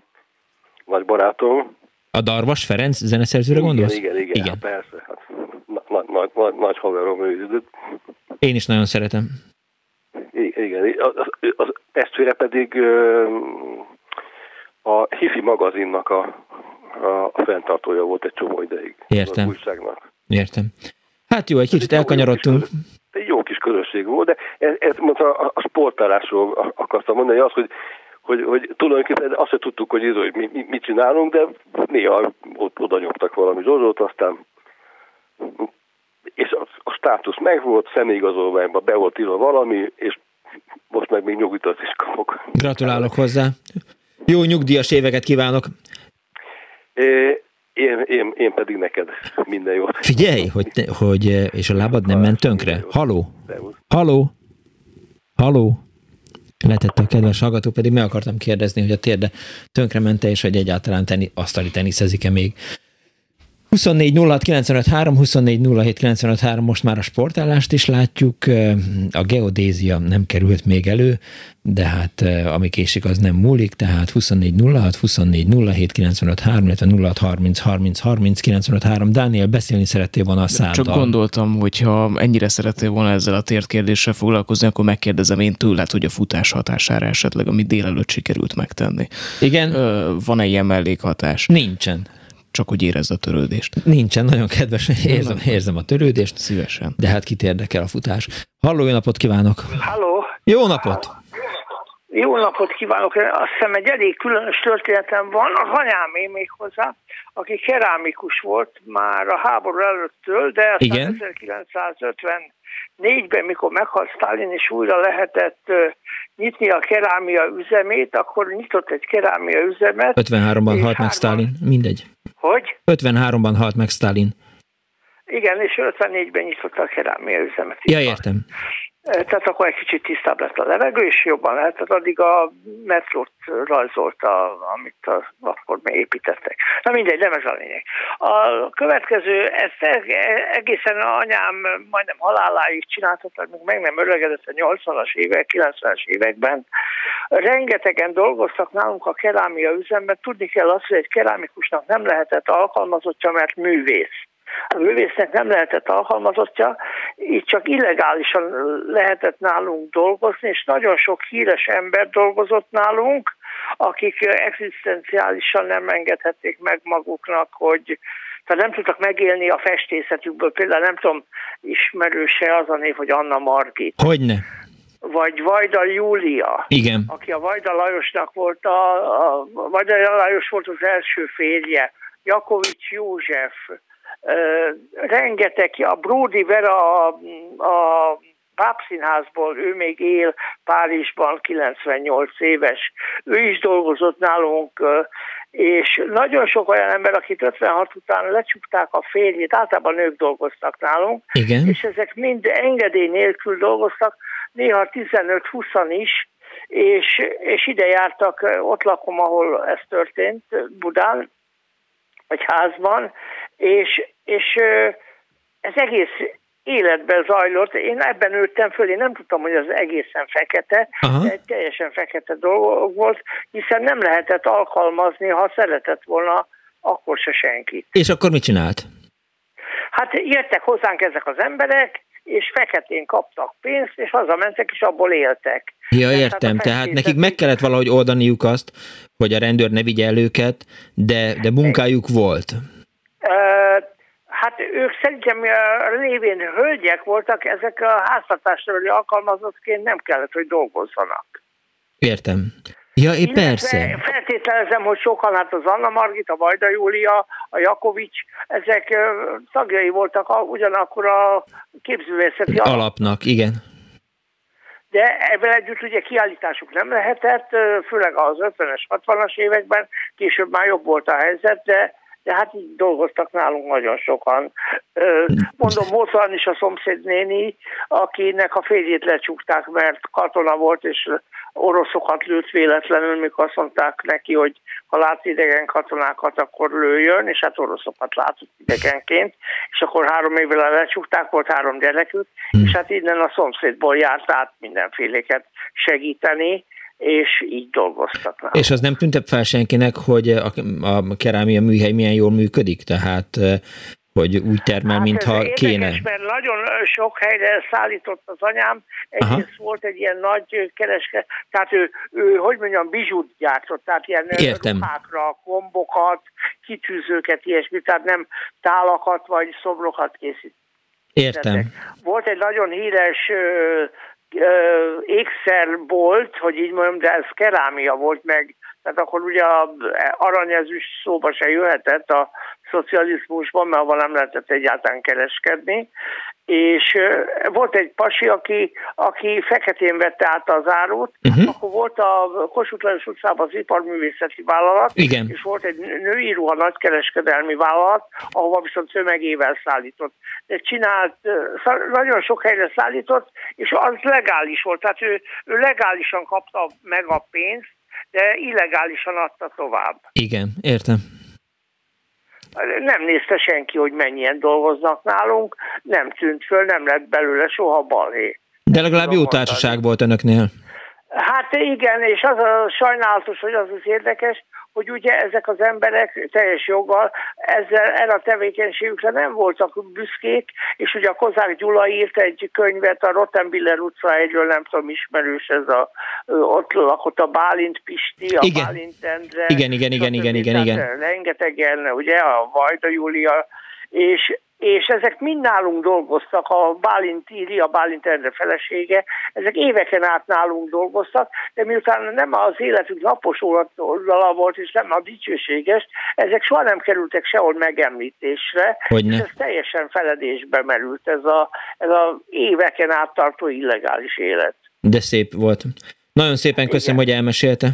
nagy barátom. A Darvas Ferenc zeneszerzőre gondolsz? Igen, igen, igen, igen. Hát persze. Hát, nagy, nagy, nagy, nagy haverom ő. Én is nagyon szeretem. Igen, igen. Az, az testvére pedig a Hifi magazinnak a, a fenntartója volt egy csomó ideig. Értem. Az újságnak. Értem. Hát jó, egy kicsit elkanyarodtunk. Egy jó kis közösség volt, de ez, ez mondta, a, a sportálásról akartam mondani, az, hogy hogy, hogy tulajdonképpen azt sem tudtuk, hogy, hogy mi, mi, mit csinálunk, de néha ott, oda nyomtak valami zsozsót, aztán és a, a státusz megvolt, személyigazolványban be volt írva valami, és most meg még nyugdíjat is kapok. Gratulálok hozzá. Jó nyugdíjas éveket kívánok. Én, én, én pedig neked minden jót. Figyelj, hogy, te, hogy és a lábad nem ment tönkre. Haló? Haló? Haló? Letette a kedves hallgató, pedig meg akartam kérdezni, hogy a térde mente, és hogy egyáltalán teni, asztali teniszezik-e még. 24 06 95 3, 24 07 95 3, most már a sportállást is látjuk, a geodézia nem került még elő, de hát ami késik, az nem múlik, tehát 24 06, 24 07 95 3, illetve 06 30 30 30 95 3. Dániel, beszélni szerettél volna a száddal. Csak gondoltam, hogy ha ennyire szerettél volna ezzel a kérdéssel foglalkozni, akkor megkérdezem én tőled, hogy a futás hatására esetleg, amit délelőtt sikerült megtenni. Igen? Van-e ilyen mellékhatás? Nincsen csak hogy érezd a törődést. Nincsen, nagyon kedves, érzem, érzem a törődést. Szívesen. De hát kit érdekel a futás. Halló, jó napot kívánok! Halló! Jó napot! Jó napot kívánok! Azt hiszem egy elég különös történetem van. Az anyámé még hozzá, aki kerámikus volt már a háború előttől, de aztán 1954-ben, mikor meghalt Stalin, és újra lehetett nyitni a kerámia üzemét, akkor nyitott egy kerámia üzemet. 53-ban halt meg Stalin, mindegy. Hogy? 53-ban halt meg Stalin. Igen, és 54-ben nyitotta a kerámia üzemet. Ja, értem. Tehát akkor egy kicsit tisztább lett a levegő, és jobban lehetett. Addig a metrót rajzolta, amit a, akkor még építettek. Na mindegy, nem ez a lényeg. A következő, ezt e, egészen anyám majdnem haláláig csináltatta, még meg nem öregedett a 80-as évek, 90-es években. Rengetegen dolgoztak nálunk a kerámia üzemben. Tudni kell azt, hogy egy kerámikusnak nem lehetett alkalmazottja, mert művész a művésznek nem lehetett alkalmazottja, így csak illegálisan lehetett nálunk dolgozni, és nagyon sok híres ember dolgozott nálunk, akik egzisztenciálisan nem engedhették meg maguknak, hogy tehát nem tudtak megélni a festészetükből. Például nem tudom, ismerőse az a név, hogy Anna Margit. Hogyne vagy Vajda Júlia, Igen. aki a Vajda Lajosnak volt, a, a Vajda Lajos volt az első férje, Jakovics József, rengeteg, a Brody Vera a, a Pápszínházból, ő még él Párizsban, 98 éves, ő is dolgozott nálunk, és nagyon sok olyan ember, akit 56 után lecsukták a férjét, általában nők dolgoztak nálunk, Igen. és ezek mind engedély nélkül dolgoztak, néha 15-20 is, és, és ide jártak, ott lakom, ahol ez történt, Budán, vagy házban, és, és ez egész életben zajlott. Én ebben nőttem föl, én nem tudtam, hogy az egészen fekete, Aha. egy teljesen fekete dolog volt, hiszen nem lehetett alkalmazni, ha szeretett volna, akkor se senki. És akkor mit csinált? Hát jöttek hozzánk ezek az emberek, és feketén kaptak pénzt, és hazamentek, és abból éltek. Ja, értem, tehát, tehát nekik meg kellett valahogy oldaniuk azt, hogy a rendőr ne vigye el őket, de, de munkájuk volt. Hát ők szerintem lévén hölgyek voltak, ezek a háztartásról alkalmazottként nem kellett, hogy dolgozzanak. Értem. Ja, én persze. Feltételezem, hogy sokan, hát az Anna Margit, a Vajda Júlia, a Jakovics, ezek tagjai voltak a, ugyanakkor a képzővészeti alapnak. igen. De ebben együtt ugye kiállításuk nem lehetett, főleg az 50-es, 60-as években, később már jobb volt a helyzet, de de hát így dolgoztak nálunk nagyon sokan. Mondom, volt olyan is a szomszéd néni, akinek a férjét lecsukták, mert katona volt, és oroszokat lőtt véletlenül, mikor azt mondták neki, hogy ha lát idegen katonákat, akkor lőjön, és hát oroszokat látott idegenként, és akkor három évvel lecsukták, volt három gyerekük, hmm. és hát innen a szomszédból járt át mindenféléket segíteni, és így dolgoztak nálam. És az nem tűntebb fel senkinek, hogy a, a kerámia műhely milyen jól működik? Tehát hogy úgy termel, hát mintha ez kéne. Érdekes, mert nagyon sok helyre szállított az anyám. Egyrészt volt egy ilyen nagy kereske, tehát ő, ő hogy mondjam, bizsút gyártott, tehát ilyen Értem. ruhákra, kombokat, kitűzőket, ilyesmi, tehát nem tálakat vagy szobrokat készít. Értem. Volt egy nagyon híres ékszerbolt, hogy így mondjam, de ez kerámia volt meg, tehát akkor ugye aranyezüst szóba se jöhetett a szocializmusban, mert abban nem lehetett egyáltalán kereskedni, és volt egy pasi, aki, aki feketén vette át az árut, uh-huh. akkor volt a Kossuth Lajos utcában az iparművészeti vállalat, Igen. és volt egy női ruha nagykereskedelmi vállalat, ahova viszont tömegével szállított. De csinált, nagyon sok helyre szállított, és az legális volt, tehát ő, ő legálisan kapta meg a pénzt, de illegálisan adta tovább. Igen, értem nem nézte senki, hogy mennyien dolgoznak nálunk, nem tűnt föl, nem lett belőle soha balhé. De legalább jó társaság volt önöknél. Hát igen, és az a sajnálatos, hogy az az érdekes, hogy ugye ezek az emberek teljes joggal ezzel erre a tevékenységükre nem voltak büszkék, és ugye a Kozák Gyula írt egy könyvet a Rottenbiller utca egyről, nem tudom, ismerős ez a, ott lakott a Bálint Pisti, a igen. Bálint Endre. Igen, igen, igen, igen, igen, igen. Rengetegen, ugye a Vajda Júlia, és és ezek mind nálunk dolgoztak, a Bálint Íri, a Bálint Endre felesége, ezek éveken át nálunk dolgoztak, de miután nem az életük napos oldala volt, és nem a dicsőséges, ezek soha nem kerültek sehol megemlítésre, Hogyne. és ez teljesen feledésbe merült ez a, ez a éveken át tartó illegális élet. De szép volt. Nagyon szépen köszönöm, Igen. hogy elmesélte.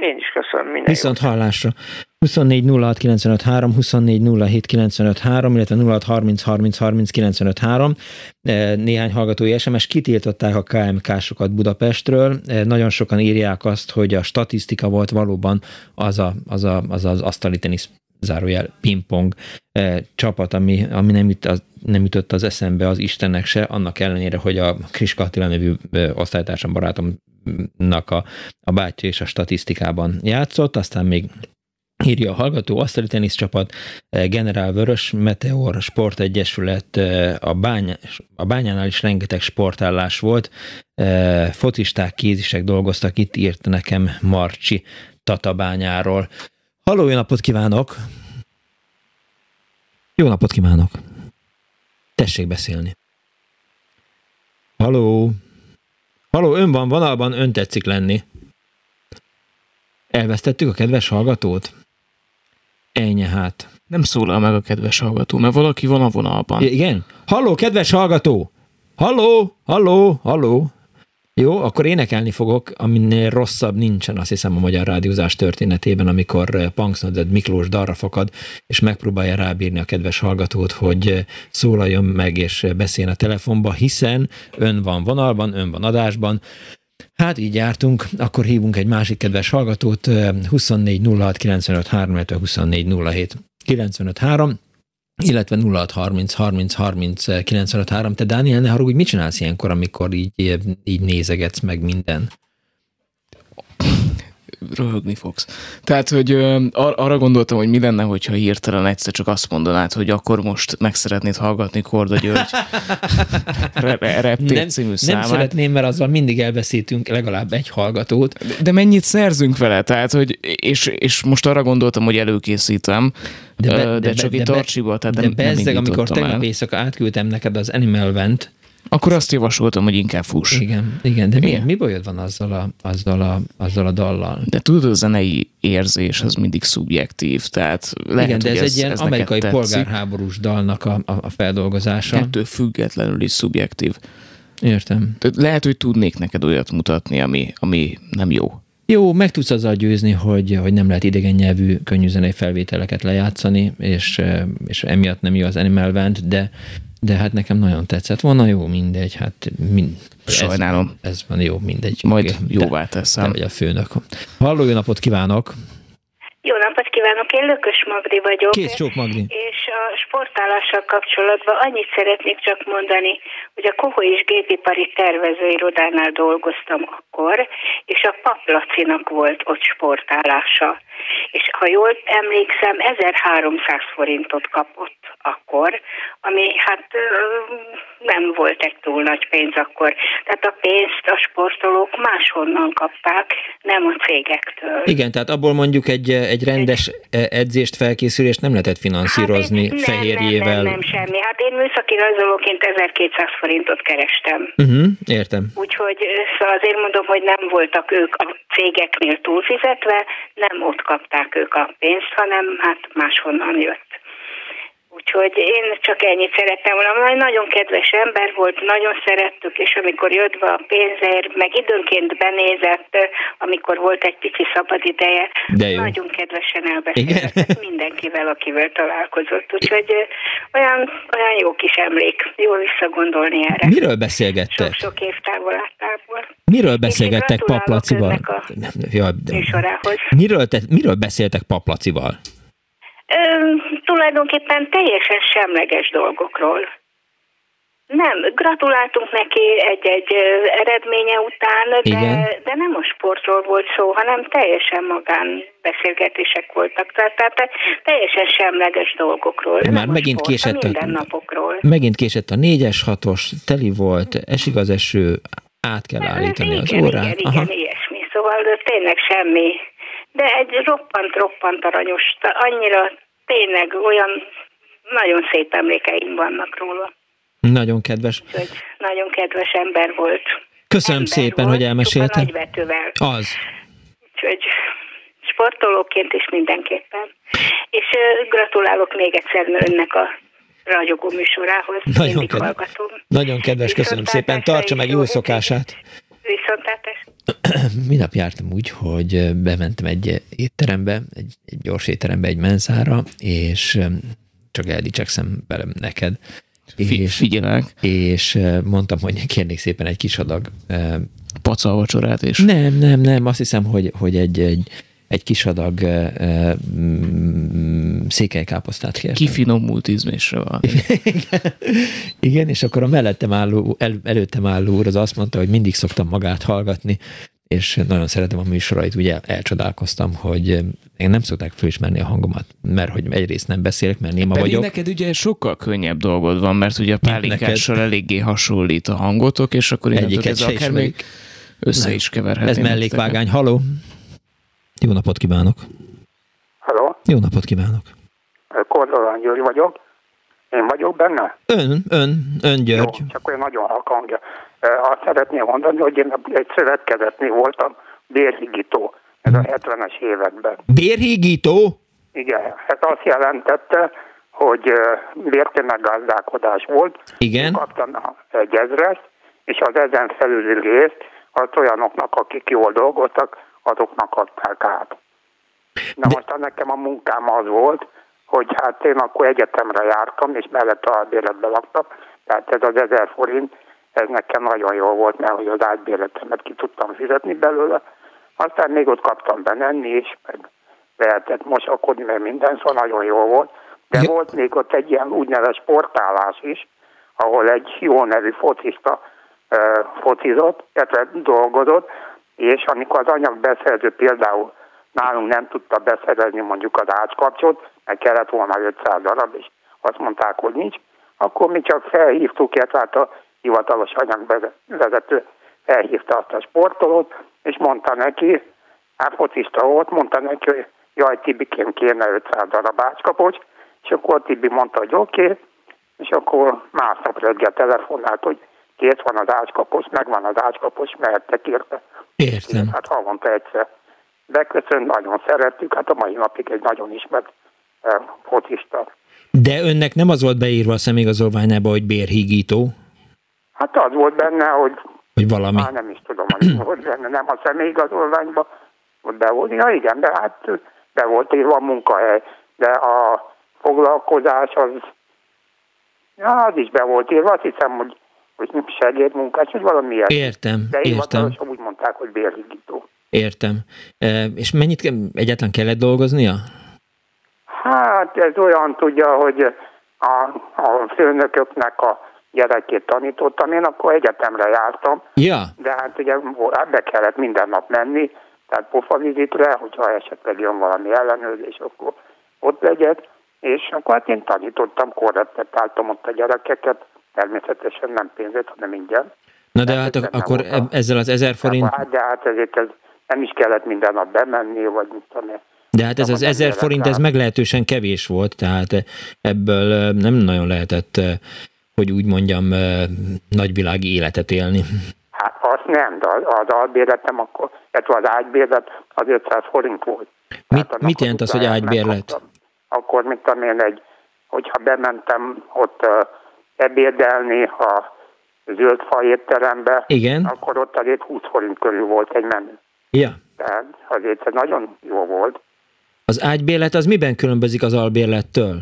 Én is köszönöm minden Viszont jót. hallásra. 24 06 95 3, 24 07 95 3, illetve 06 30 30 30 95 3. Néhány hallgatói SMS kitiltották a KMK-sokat Budapestről. E, nagyon sokan írják azt, hogy a statisztika volt valóban az a, az, a, az, az asztali tenisz zárójel pingpong e, csapat, ami, ami nem, jut, az, nem jutott az eszembe az Istennek se, annak ellenére, hogy a Kriska Attila nevű e, osztálytársam barátomnak a, a bátyja és a statisztikában játszott, aztán még írja a hallgató, asztali teniszcsapat, eh, Generál Vörös, Meteor Sportegyesület, eh, a, bány, a bányánál is rengeteg sportállás volt, eh, focisták, kézisek dolgoztak, itt írt nekem Marcsi Tatabányáról. Halló, jó napot kívánok! Jó napot kívánok! Tessék beszélni. Halló! Halló, ön van vonalban, ön tetszik lenni. Elvesztettük a kedves hallgatót? Ennyi hát. Nem szólal meg a kedves hallgató, mert valaki van a vonalban. I- igen? Halló, kedves hallgató! Halló, halló, halló! Jó, akkor énekelni fogok, aminél rosszabb nincsen, azt hiszem a magyar rádiózás történetében, amikor eh, Punksnoded Miklós darra fakad, és megpróbálja rábírni a kedves hallgatót, hogy eh, szólaljon meg és eh, beszéljen a telefonba, hiszen ön van vonalban, ön van adásban, Hát így jártunk, akkor hívunk egy másik kedves hallgatót, 24 06 95 3, 24 07 95 3, illetve 06 30 30 30 95 3. Te Dániel, ne haragudj, mit csinálsz ilyenkor, amikor így, így nézegetsz meg minden? Röhögni fogsz. Tehát, hogy ar- arra gondoltam, hogy mi lenne, hogyha hirtelen egyszer csak azt mondanád, hogy akkor most meg szeretnéd hallgatni Korda György reptér című számát. Nem szeretném, mert azzal mindig elveszítünk legalább egy hallgatót. De, de mennyit szerzünk vele? Tehát, hogy, és, és most arra gondoltam, hogy előkészítem, de, be, de, de csak de, itt tartsiba, tehát de nem, bezzeg, amikor tegnap éjszaka átküldtem neked az Animal Vent, akkor azt javasoltam, hogy inkább fuss. Igen, igen de mi, mi bajod van azzal a, azzal, a, azzal a dallal? De tudod, a zenei érzés az mindig szubjektív, tehát lehet, Igen, de ez, ez egy ilyen ez amerikai polgárháborús dalnak a, a, a feldolgozása. Ettől függetlenül is szubjektív. Értem. Tehát lehet, hogy tudnék neked olyat mutatni, ami, ami nem jó. Jó, meg tudsz azzal győzni, hogy, hogy nem lehet idegen nyelvű könnyű felvételeket lejátszani, és, és emiatt nem jó az Animal Band, de de hát nekem nagyon tetszett volna, jó, mindegy, hát mind, Sajnálom. Ez, ez van jó, mindegy. Majd jóvá teszem. Te vagy a főnök. Halló, jó napot kívánok! Napot kívánok, én Lökös Magdi vagyok. Kész csók Magdi. És a sportállással kapcsolatban annyit szeretnék csak mondani, hogy a Kohó és Gépipari Tervezőirodánál dolgoztam akkor, és a Paplacinak volt ott sportállása. És ha jól emlékszem, 1300 forintot kapott akkor, ami hát nem volt egy túl nagy pénz akkor. Tehát a pénzt a sportolók máshonnan kapták, nem a cégektől. Igen, tehát abból mondjuk egy, egy rendes edzést, felkészülést nem lehetett finanszírozni hát fehérjével. Nem, nem, nem, semmi. Hát én műszaki rajzolóként 1200 forintot kerestem. Uh-huh, értem. Úgyhogy szóval azért mondom, hogy nem voltak ők a cégeknél túlfizetve, nem ott kapták ők a pénzt, hanem hát máshonnan jött. Úgyhogy én csak ennyit szerettem volna. Nagyon kedves ember volt, nagyon szerettük, és amikor jött be a pénzért, meg időnként benézett, amikor volt egy pici szabad ideje, De jó. nagyon kedvesen elbeszélgetett mindenkivel, akivel találkozott. Úgyhogy olyan, olyan jó kis emlék, jó visszagondolni erre. Miről beszélgettek? Sok-sok év távolátából. Miről beszélgettek Paplacival? Ja, miről, te, miről beszéltek Paplacival? Ö, tulajdonképpen teljesen semleges dolgokról. Nem, gratuláltunk neki egy-egy eredménye után, de, de nem a sportról volt szó, hanem teljesen magán beszélgetések voltak. Tehát, tehát teljesen semleges dolgokról. Már megint sport, késett a, mindennapokról. Megint késett a négyes, hatos, teli volt, esik az eső, át kell állítani igen, az órát. Igen, igen, Aha. ilyesmi. Szóval de tényleg semmi. De egy roppant-roppant aranyos, annyira tényleg olyan nagyon szép emlékeim vannak róla. Nagyon kedves. Úgyhogy nagyon kedves ember volt. Köszönöm ember szépen, volt, hogy elmesélte. Nagyvetővel. Az. Úgyhogy sportolóként is mindenképpen. És gratulálok még egyszer önnek a ragyogó műsorához. Nagyon, kedves. nagyon kedves, köszönöm szépen. Tartsa meg jó szokását. Viszontlátás. Minap jártam úgy, hogy bementem egy étterembe, egy, egy gyors étterembe, egy menszára, és csak eldicsekszem velem neked. És, Figyelek. És mondtam, hogy kérnék szépen egy kis adag pacal vacsorát is. Nem, nem, nem, azt hiszem, hogy, hogy egy, egy, egy kis adag uh, mm, székelykáposztát kértem. Kifinomult ízmésre van. Igen. Igen, és akkor a mellettem álló, el, előttem álló úr az azt mondta, hogy mindig szoktam magát hallgatni, és nagyon szeretem a műsorait, ugye elcsodálkoztam, hogy én nem szokták fölismerni a hangomat, mert hogy egyrészt nem beszélek, mert néma Pedig vagyok. neked ugye sokkal könnyebb dolgod van, mert ugye a pálinkással eléggé hasonlít a hangotok, és akkor Egyiket ez akár még össze is keverhetni. Ez mellékvágány. Haló? Jó napot kívánok! Halló? Jó napot kívánok! Kordolán György vagyok. Én vagyok benne? Ön, ön, ön György. Jó, csak olyan nagyon halk hangja. Azt szeretném mondani, hogy én egy szövetkezetnél voltam, bérhigító, ez a 70-es években. Bérhigító? Igen, ez azt jelentette, hogy bértömeggazdálkodás volt. Igen. Kaptam egy ezrest, és az ezen felüli részt az olyanoknak, akik jól dolgoztak, azoknak adták át. Na De... most nekem a munkám az volt, hogy hát én akkor egyetemre jártam, és mellett a albérletbe laktam, tehát ez az ezer forint, ez nekem nagyon jó volt, mert hogy az átbérletemet ki tudtam fizetni belőle. Aztán még ott kaptam benenni is, meg lehetett mosakodni, mert minden, szóval nagyon jó volt. De ja. volt még ott egy ilyen úgynevezett sportálás is, ahol egy jó nevű focista uh, focizott, illetve dolgozott, és amikor az anyagbeszerző például nálunk nem tudta beszerezni mondjuk az ácskapcsot, mert kellett volna 500 darab, és azt mondták, hogy nincs, akkor mi csak felhívtuk, illetve hát a hivatalos anyagvezető felhívta azt a sportolót, és mondta neki, hát focista volt, mondta neki, hogy jaj, Tibikém kéne 500 darab ácskapocs, és akkor Tibi mondta, hogy oké, okay, és akkor másnap reggel telefonált, hogy kész van az ácskapos, megvan az ácskapos, mehettek érte. Értem. Hát havonta egyszer beköszön, nagyon szerettük, hát a mai napig egy nagyon ismert uh, focista. De önnek nem az volt beírva a személyigazolványába, hogy bérhígító? Hát az volt benne, hogy... Hogy valami. Már nem is tudom, hogy volt benne, nem a személyigazolványba, be volt. Ja igen, de hát be volt írva a munkahely, de a foglalkozás az, ja, az is be volt írva, azt hiszem, hogy, hogy segédmunkás, vagy valami ilyen. Értem, de értem. úgy mondták, hogy bérhigító. Értem. E, és mennyit egyáltalán kellett dolgoznia? Hát ez olyan tudja, hogy a, a főnököknek a gyerekét tanítottam, én akkor egyetemre jártam. Ja. De hát ugye be kellett minden nap menni, tehát pofavizitre, hogyha esetleg jön valami ellenőrzés, akkor ott legyek, és akkor hát én tanítottam, korrepetáltam ott a gyerekeket, természetesen nem pénzét, hanem ingyen. Na de hát akkor ezzel az ezer forint... Hát, de hát ezért ez nem is kellett minden nap bemenni, vagy mit tudom én. De hát ez az ezer forint, ez meglehetősen kevés volt, tehát ebből nem nagyon lehetett, hogy úgy mondjam, nagyvilági életet élni. Hát azt nem, de az albérletem akkor, illetve az ágybérlet az 500 forint volt. Mit, mit jelent az, hogy ágybérlet? Akkor, mit tudom én, egy, hogyha bementem ott ebédelni a zöld fa étterembe, Igen. akkor ott azért 20 forint körül volt egy menü. Ja. Tehát azért ez nagyon jó volt. Az ágybérlet az miben különbözik az albérlettől?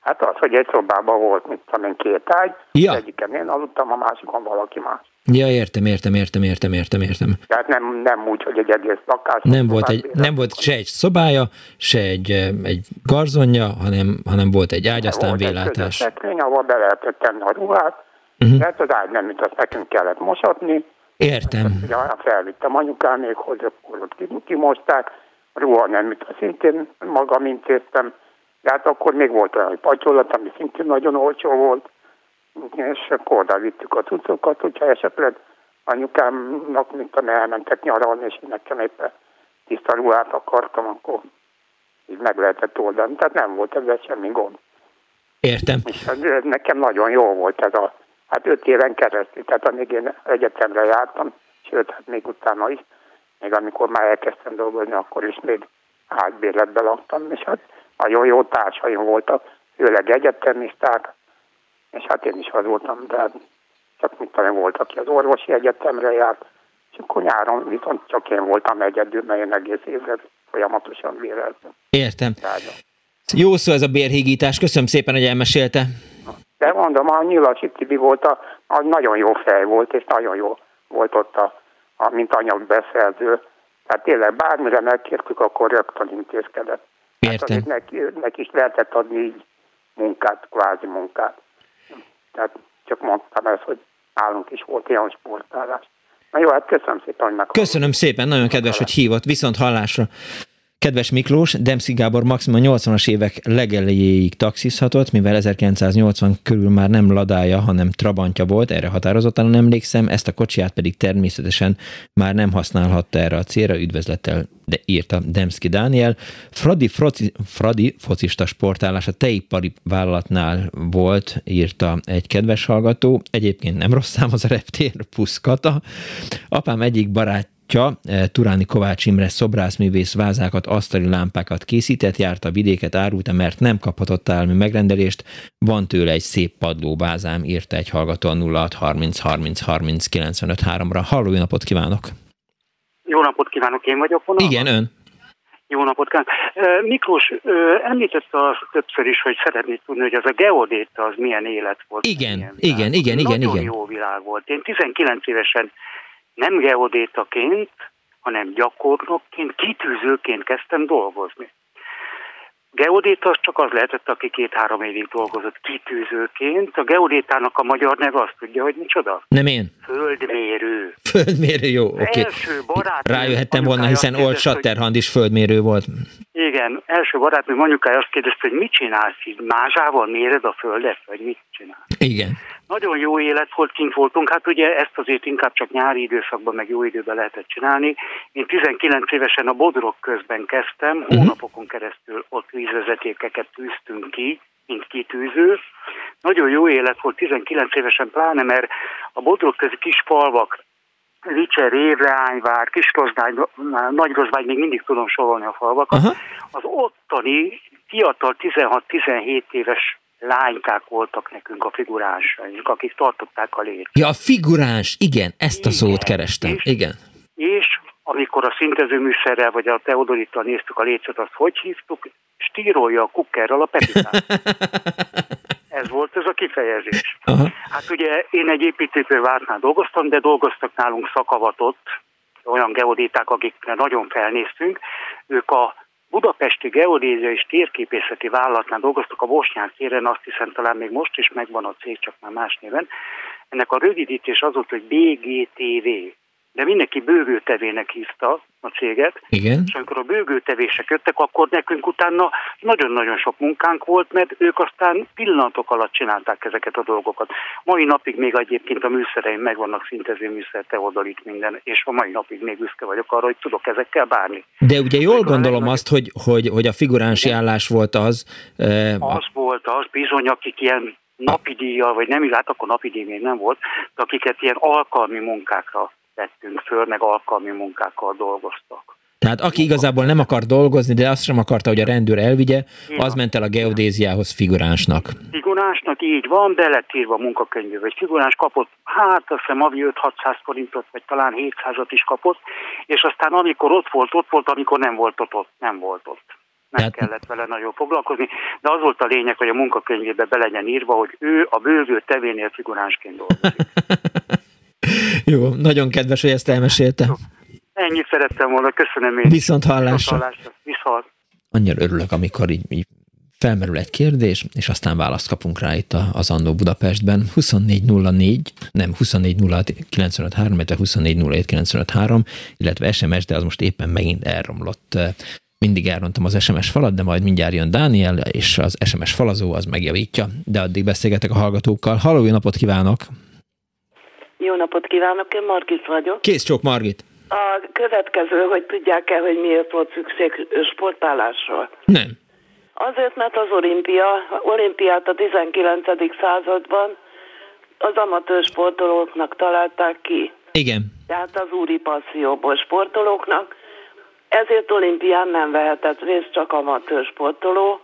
Hát az, hogy egy szobában volt, mit tudom én, két ágy, ja. egyiken én aludtam, a másikon valaki más. Ja, értem, értem, értem, értem, értem, értem. Tehát nem, nem úgy, hogy egy egész lakás. Nem volt, egy, nem volt se egy szobája, se egy, egy garzonja, hanem, hanem volt egy ágy, aztán volt vélátás. Volt egy ahol be lehetett tenni a ruhát, uh-huh. mert az ágy nem, mint azt nekünk kellett mosatni. Értem. Ugye felvittem anyukámékhoz, akkor ott kimosták, ruha nem, mint szintén magam intéztem, de hát akkor még volt olyan patyolat, ami szintén nagyon olcsó volt, és oda vittük a cuccokat, hogyha esetleg anyukámnak, mint a elmentek nyaralni, és nekem éppen tiszta ruhát akartam, akkor így meg lehetett oldani. Tehát nem volt ezzel semmi gond. Értem. És nekem nagyon jó volt ez a, hát öt éven keresztül, tehát amíg én egyetemre jártam, sőt, hát még utána is, még amikor már elkezdtem dolgozni, akkor is még ágybérletbe laktam, és hát nagyon jó társaim voltak, főleg egyetemisták, és hát én is az voltam, de csak mit tudom, volt, aki az orvosi egyetemre járt, és akkor nyáron viszont csak én voltam egyedül, mert én egész évre folyamatosan béreltem. Értem. Jó szó ez a bérhígítás, köszönöm szépen, hogy elmesélte. De mondom, a Nyilasi Tibi volt, a, a nagyon jó fej volt, és nagyon jó volt ott, a, a, mint anyagbeszerző. Tehát tényleg bármire megkértük, akkor rögtön intézkedett. Értem. Hát neki, neki is lehetett adni így munkát, kvázi munkát. Tehát csak mondtam ezt, hogy nálunk is volt ilyen sportálás. Na jó, hát köszönöm szépen, hogy Köszönöm szépen, nagyon kedves, hogy hívott. Viszont hallásra. Kedves Miklós, Demszki Gábor maximum 80-as évek legelejéig taxizhatott, mivel 1980 körül már nem ladája, hanem trabantja volt, erre határozottan emlékszem, ezt a kocsiját pedig természetesen már nem használhatta erre a célra, üdvözlettel de írta Demszki Dániel. Fradi, Froci, Fradi focista sportállás a teipari vállalatnál volt, írta egy kedves hallgató. Egyébként nem rossz szám az a reptér, puszkata. Apám egyik barát Tja, eh, Turáni Kovács Imre szobrászművész vázákat, asztali lámpákat készített, járt a vidéket, árulta, mert nem kaphatott állami megrendelést. Van tőle egy szép padlóbázám, írta egy hallgató a 06 30 30 30 95 3-ra. Halló, jó napot kívánok! Jó napot kívánok, én vagyok vonalban. Igen, ön. Jó napot kívánok. Miklós, említette azt többször is, hogy szeretnék tudni, hogy az a geodéta az milyen élet volt. Igen, milyen igen, igen, igen, Nagyon igen. jó világ volt. Én 19 évesen nem geodétaként, hanem gyakornokként, kitűzőként kezdtem dolgozni. Geodéta az csak az lehetett, aki két-három évig dolgozott kitűzőként. A geodétának a magyar neve azt tudja, hogy micsoda? Nem én. Földmérő. Földmérő, jó, oké. Okay. Rájöhettem volna, hiszen Old Shatterhand is földmérő volt. Igen, első barátnőm anyukája azt kérdezte, hogy mit csinálsz így, mázsával méred a földet, vagy mit csinálsz? Igen. Nagyon jó élet volt, kint voltunk, hát ugye ezt azért inkább csak nyári időszakban, meg jó időben lehetett csinálni. Én 19 évesen a Bodrog közben kezdtem, uh-huh. hónapokon keresztül ott vízvezetékeket tűztünk ki, mint kitűző. Nagyon jó élet volt 19 évesen pláne, mert a Bodrog közi kis falvak, Ricse, Révleányvár, Kislozdány, Nagyrozvágy, még mindig tudom sorolni a falvakat, uh-huh. az ottani fiatal 16-17 éves lánykák voltak nekünk a figuránsaink, akik tartották a lét. Ja, a figuráns, igen, ezt igen. a szót kerestem, és, igen. És amikor a szintezőműszerrel vagy a teodolittal néztük a lécet, azt hogy hívtuk? Stírolja a kukkerral a pepitát. ez volt ez a kifejezés. Aha. Hát ugye én egy építővártnál dolgoztam, de dolgoztak nálunk szakavatott, olyan geodéták, akikre nagyon felnéztünk. Ők a Budapesti Geodézia és Térképészeti Vállalatnál dolgoztak a Bosnyák téren, azt hiszem talán még most is megvan a cég, csak már más néven. Ennek a rövidítés az volt, hogy BGTV, de mindenki bővőtevének hívta a céget. Igen. És amikor a bővőtevések jöttek, akkor nekünk utána nagyon-nagyon sok munkánk volt, mert ők aztán pillanatok alatt csinálták ezeket a dolgokat. Mai napig még egyébként a műszereim megvannak szintező műszer, teodolit minden, és a mai napig még büszke vagyok arra, hogy tudok ezekkel bárni. De ugye jól Még gondolom azt, hogy, hogy, hogy a figuránsi állás volt az. E, az volt az, bizony, akik ilyen napi díjjal, vagy nem, hát akkor napi díj még nem volt, de akiket ilyen alkalmi munkákra vettünk föl, meg alkalmi munkákkal dolgoztak. Tehát aki igazából nem akar dolgozni, de azt sem akarta, hogy a rendőr elvigye, Igen. az ment el a geodéziához figuránsnak. Figuránsnak így van, be lett írva a munkakönyvébe. Egy figuráns kapott, hát azt hiszem, avi 5-600 forintot, vagy talán 700-at is kapott, és aztán amikor ott volt, ott volt, amikor nem volt ott, ott nem volt ott. Nem Tehát... kellett vele nagyon foglalkozni, de az volt a lényeg, hogy a munkakönyvébe be legyen írva, hogy ő a bővő tevénél figuránsként dolgozik. Jó, nagyon kedves, hogy ezt elmesélte. Ennyit szerettem volna, köszönöm én. Viszont hallásra. Viszont hallásra. Viszont. Annyira örülök, amikor így, így felmerül egy kérdés, és aztán választ kapunk rá itt az Annó Budapestben. 2404, nem 2406953, illetve 2407953, illetve SMS, de az most éppen megint elromlott. Mindig elrontom az SMS falat, de majd mindjárt jön Dániel, és az SMS falazó az megjavítja, de addig beszélgetek a hallgatókkal. Halló, napot kívánok! Jó napot kívánok, én Margit vagyok. Kész csók, Margit. A következő, hogy tudják-e, hogy miért volt szükség sportállásról? Nem. Azért, mert az olimpia, olimpiát a 19. században az amatőr sportolóknak találták ki. Igen. Tehát az úri passzióból sportolóknak. Ezért olimpián nem vehetett részt csak amatőr sportoló,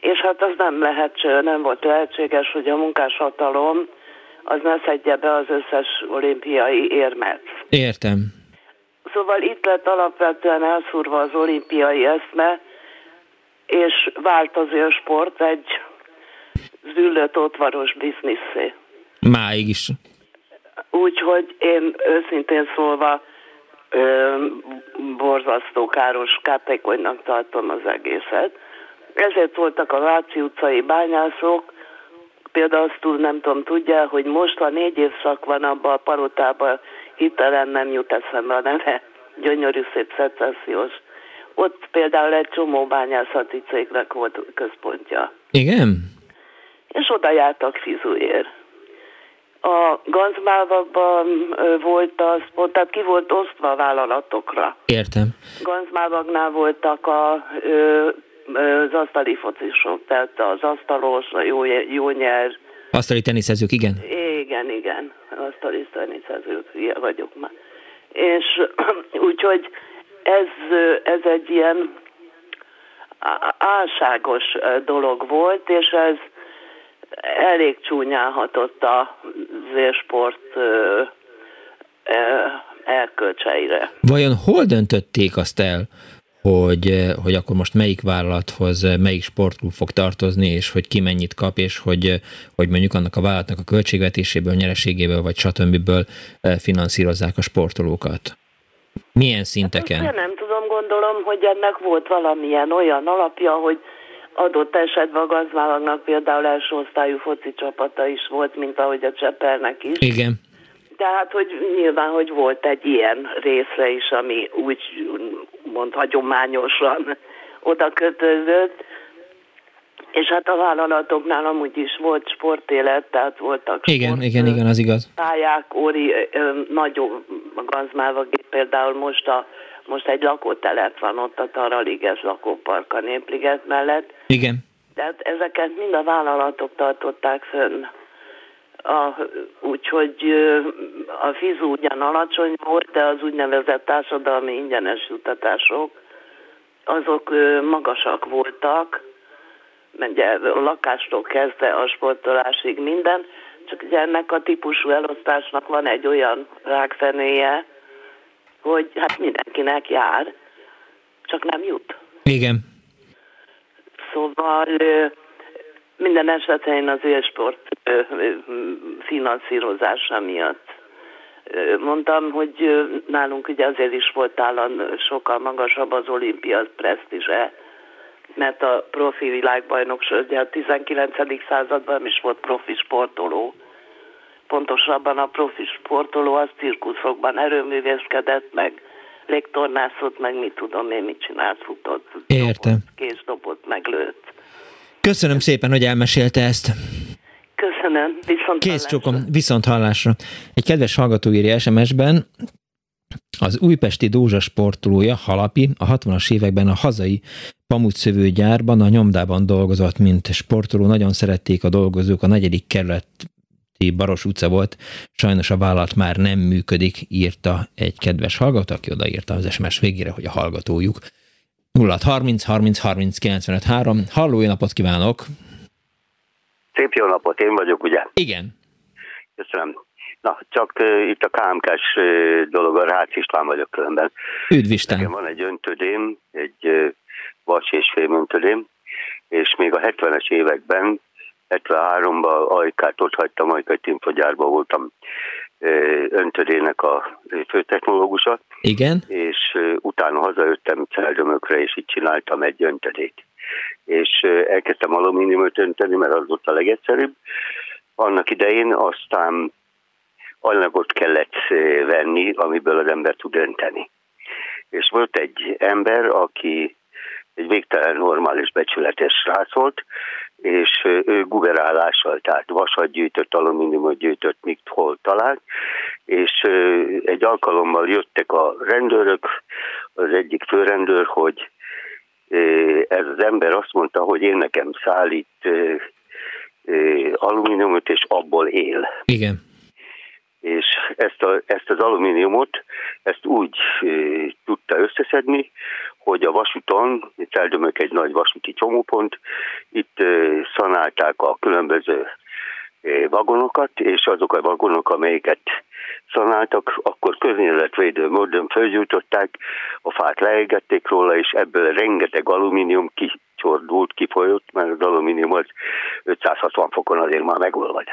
és hát az nem lehet, nem volt lehetséges, hogy a munkáshatalom az ne szedje be az összes olimpiai érmet. Értem. Szóval itt lett alapvetően elszúrva az olimpiai eszme, és vált az sport egy züllött ottvaros bizniszé. Máig is. Úgyhogy én őszintén szólva ö, borzasztó káros, kártékonynak tartom az egészet. Ezért voltak a Váci utcai bányászok, például azt tud, nem tudom, tudja, hogy most a négy évszak van abban a palotában, hitelen nem jut eszembe a neve, gyönyörű szép szecessziós. Ott például egy csomó bányászati cégnek volt központja. Igen? És oda jártak fizúért. A Ganzmávakban volt az, tehát ki volt osztva a vállalatokra. Értem. Ganzmávaknál voltak a az asztali focisok, tehát az asztalos, a jó, jó nyer. Asztali teniszezők, igen? Igen, igen, asztali teniszezők, ilyen vagyok már. És úgyhogy ez, ez egy ilyen álságos dolog volt, és ez elég csúnyán hatott a zérsport elkölcseire. Vajon hol döntötték azt el, hogy, eh, hogy akkor most melyik vállalathoz eh, melyik sportklub fog tartozni, és hogy ki mennyit kap, és hogy, eh, hogy mondjuk annak a vállalatnak a költségvetéséből, nyereségéből, vagy stb. finanszírozzák a sportolókat. Milyen szinteken? Hát nem tudom, gondolom, hogy ennek volt valamilyen olyan alapja, hogy adott esetben a gazmálagnak például első osztályú foci csapata is volt, mint ahogy a Csepernek is. Igen. Tehát, hogy nyilván, hogy volt egy ilyen része is, ami úgy mond hagyományosan oda kötözött, és hát a vállalatoknál amúgy is volt sportélet, tehát voltak Igen, sport, igen, igen, az igaz. Pályák, óri, nagyon gazmálva, például most, a, most egy lakótelep van ott a Taraliges lakópark a Népliget mellett. Igen. Tehát ezeket mind a vállalatok tartották fönn. Úgyhogy a fizu ugyan alacsony volt, de az úgynevezett társadalmi ingyenes jutatások, azok magasak voltak, ugye a lakástól kezdve a sportolásig minden, csak ugye ennek a típusú elosztásnak van egy olyan rákfenéje, hogy hát mindenkinek jár, csak nem jut. Igen. Szóval minden esetén az élsport finanszírozása miatt mondtam, hogy nálunk ugye azért is volt állandó sokkal magasabb az olimpia presztízse, mert a profi világbajnokság, ugye a 19. században is volt profi sportoló. Pontosabban a profi sportoló az cirkuszokban erőművészkedett, meg légtornászott, meg mit tudom én, mit csinált, futott. Értem. Dobott, meg lőtt. Köszönöm szépen, hogy elmesélte ezt. Köszönöm, viszont Kész csokom, viszont hallásra. Egy kedves hallgató írja SMS-ben, az újpesti Dózsa sportolója, Halapi, a 60-as években a hazai pamutszövőgyárban, a nyomdában dolgozott, mint sportoló. Nagyon szerették a dolgozók, a negyedik kerületi Baros utca volt, sajnos a vállalat már nem működik, írta egy kedves hallgató, aki odaírta az SMS végére, hogy a hallgatójuk. 0 30 30 30 95 3. Halló, napot kívánok! Szép jó napot, én vagyok, ugye? Igen. Köszönöm. Na, csak uh, itt a KMK-s uh, dolog, a Rácz István vagyok különben. Üdv Isten. Nekem van egy öntödém, egy uh, vas és fém öntödém, és még a 70-es években, 73-ban Ajkát ott hagytam, Ajkai Tinfogyárban voltam öntödének a főtechnológusa. Igen. És utána hazajöttem Celdömökre, és itt csináltam egy öntödét. És elkezdtem alumíniumot önteni, mert az volt a legegyszerűbb. Annak idején aztán anyagot kellett venni, amiből az ember tud önteni. És volt egy ember, aki egy végtelen normális becsületes srác volt, és ő guberálással, tehát vasat gyűjtött, alumíniumot gyűjtött, mit hol talált, és egy alkalommal jöttek a rendőrök, az egyik főrendőr, hogy ez az ember azt mondta, hogy én nekem szállít alumíniumot, és abból él. Igen és ezt, a, ezt az alumíniumot ezt úgy e, tudta összeszedni, hogy a vasúton, itt eldömök egy nagy vasúti csomópont, itt e, szanálták a különböző vagonokat, és azok a vagonok, amelyeket szanáltak, akkor köznyelvetvédő módon fölgyújtották, a fát leégették róla, és ebből rengeteg alumínium kicsordult, kifolyott, mert az alumínium az 560 fokon azért már megolvad.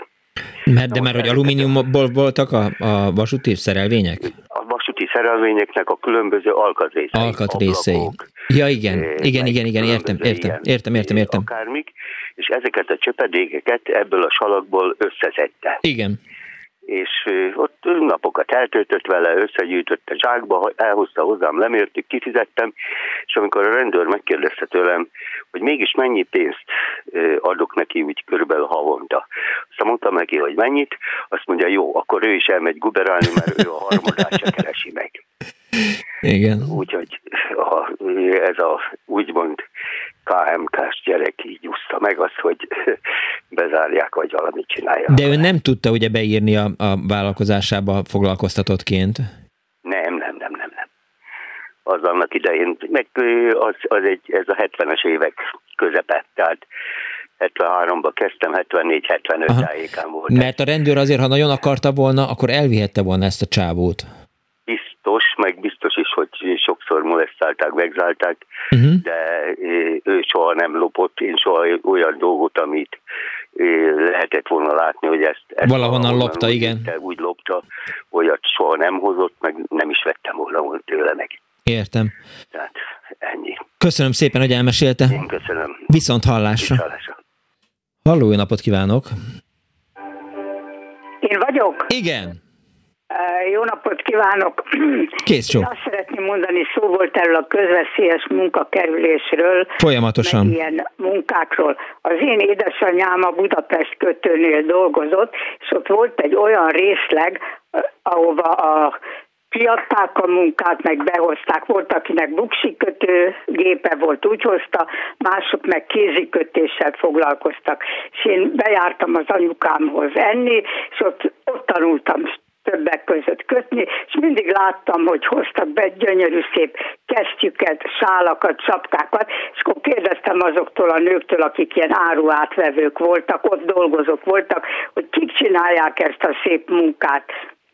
Mert, de már, hogy alumíniumból voltak a, a vasúti szerelvények? A vasúti szerelvényeknek a különböző alkatrészei. Alkatrészei. Ablakok, ja, igen, igen, igen, igen, értem, értem, értem, értem, értem. Akármik, és ezeket a csöpedékeket ebből a salakból összeszedte. Igen és ott napokat eltöltött vele, összegyűjtötte zsákba, elhozta hozzám, lemértük, kifizettem, és amikor a rendőr megkérdezte tőlem, hogy mégis mennyi pénzt adok neki úgy körülbelül havonta. Aztán mondtam neki, hogy mennyit, azt mondja, jó, akkor ő is elmegy guberálni, mert ő a harmadát se keresi meg. Igen. Úgyhogy ez a úgymond KMK-s gyerek így úszta meg azt, hogy bezárják, vagy valamit csinálják. De ő nem tudta ugye beírni a, a vállalkozásába foglalkoztatottként? Nem, nem, nem, nem, nem. Az annak idején, meg az, az egy, ez a 70-es évek közepe, tehát 73-ban kezdtem, 74-75 tájékán volt. Mert a rendőr azért, ha nagyon akarta volna, akkor elvihette volna ezt a csávót biztos, meg biztos is, hogy sokszor molesztálták, vegzálták, uh-huh. de ő soha nem lopott, én soha olyan dolgot, amit lehetett volna látni, hogy ezt... ezt Valahonnan lopta, úgy, igen. Úgy lopta, olyat soha nem hozott, meg nem is vettem volna tőle meg. Értem. Tehát ennyi. Köszönöm szépen, hogy elmesélte. Én köszönöm. Viszont hallásra. Viszont hallásra. Halló, jó napot kívánok! Én vagyok? Igen. Jó napot kívánok! Kész csó. Azt szeretném mondani, szó volt erről a közveszélyes munkakerülésről. Folyamatosan. Ilyen munkákról. Az én édesanyám a Budapest kötőnél dolgozott, és ott volt egy olyan részleg, ahova a kiadták a munkát, meg behozták. Volt, akinek buksikötő gépe volt, úgy hozta, mások meg kézikötéssel foglalkoztak. És én bejártam az anyukámhoz enni, és ott, ott tanultam többek között kötni, és mindig láttam, hogy hoztak be gyönyörű szép kesztyüket, sálakat, sapkákat, és akkor kérdeztem azoktól a nőktől, akik ilyen áruátvevők voltak, ott dolgozók voltak, hogy kik csinálják ezt a szép munkát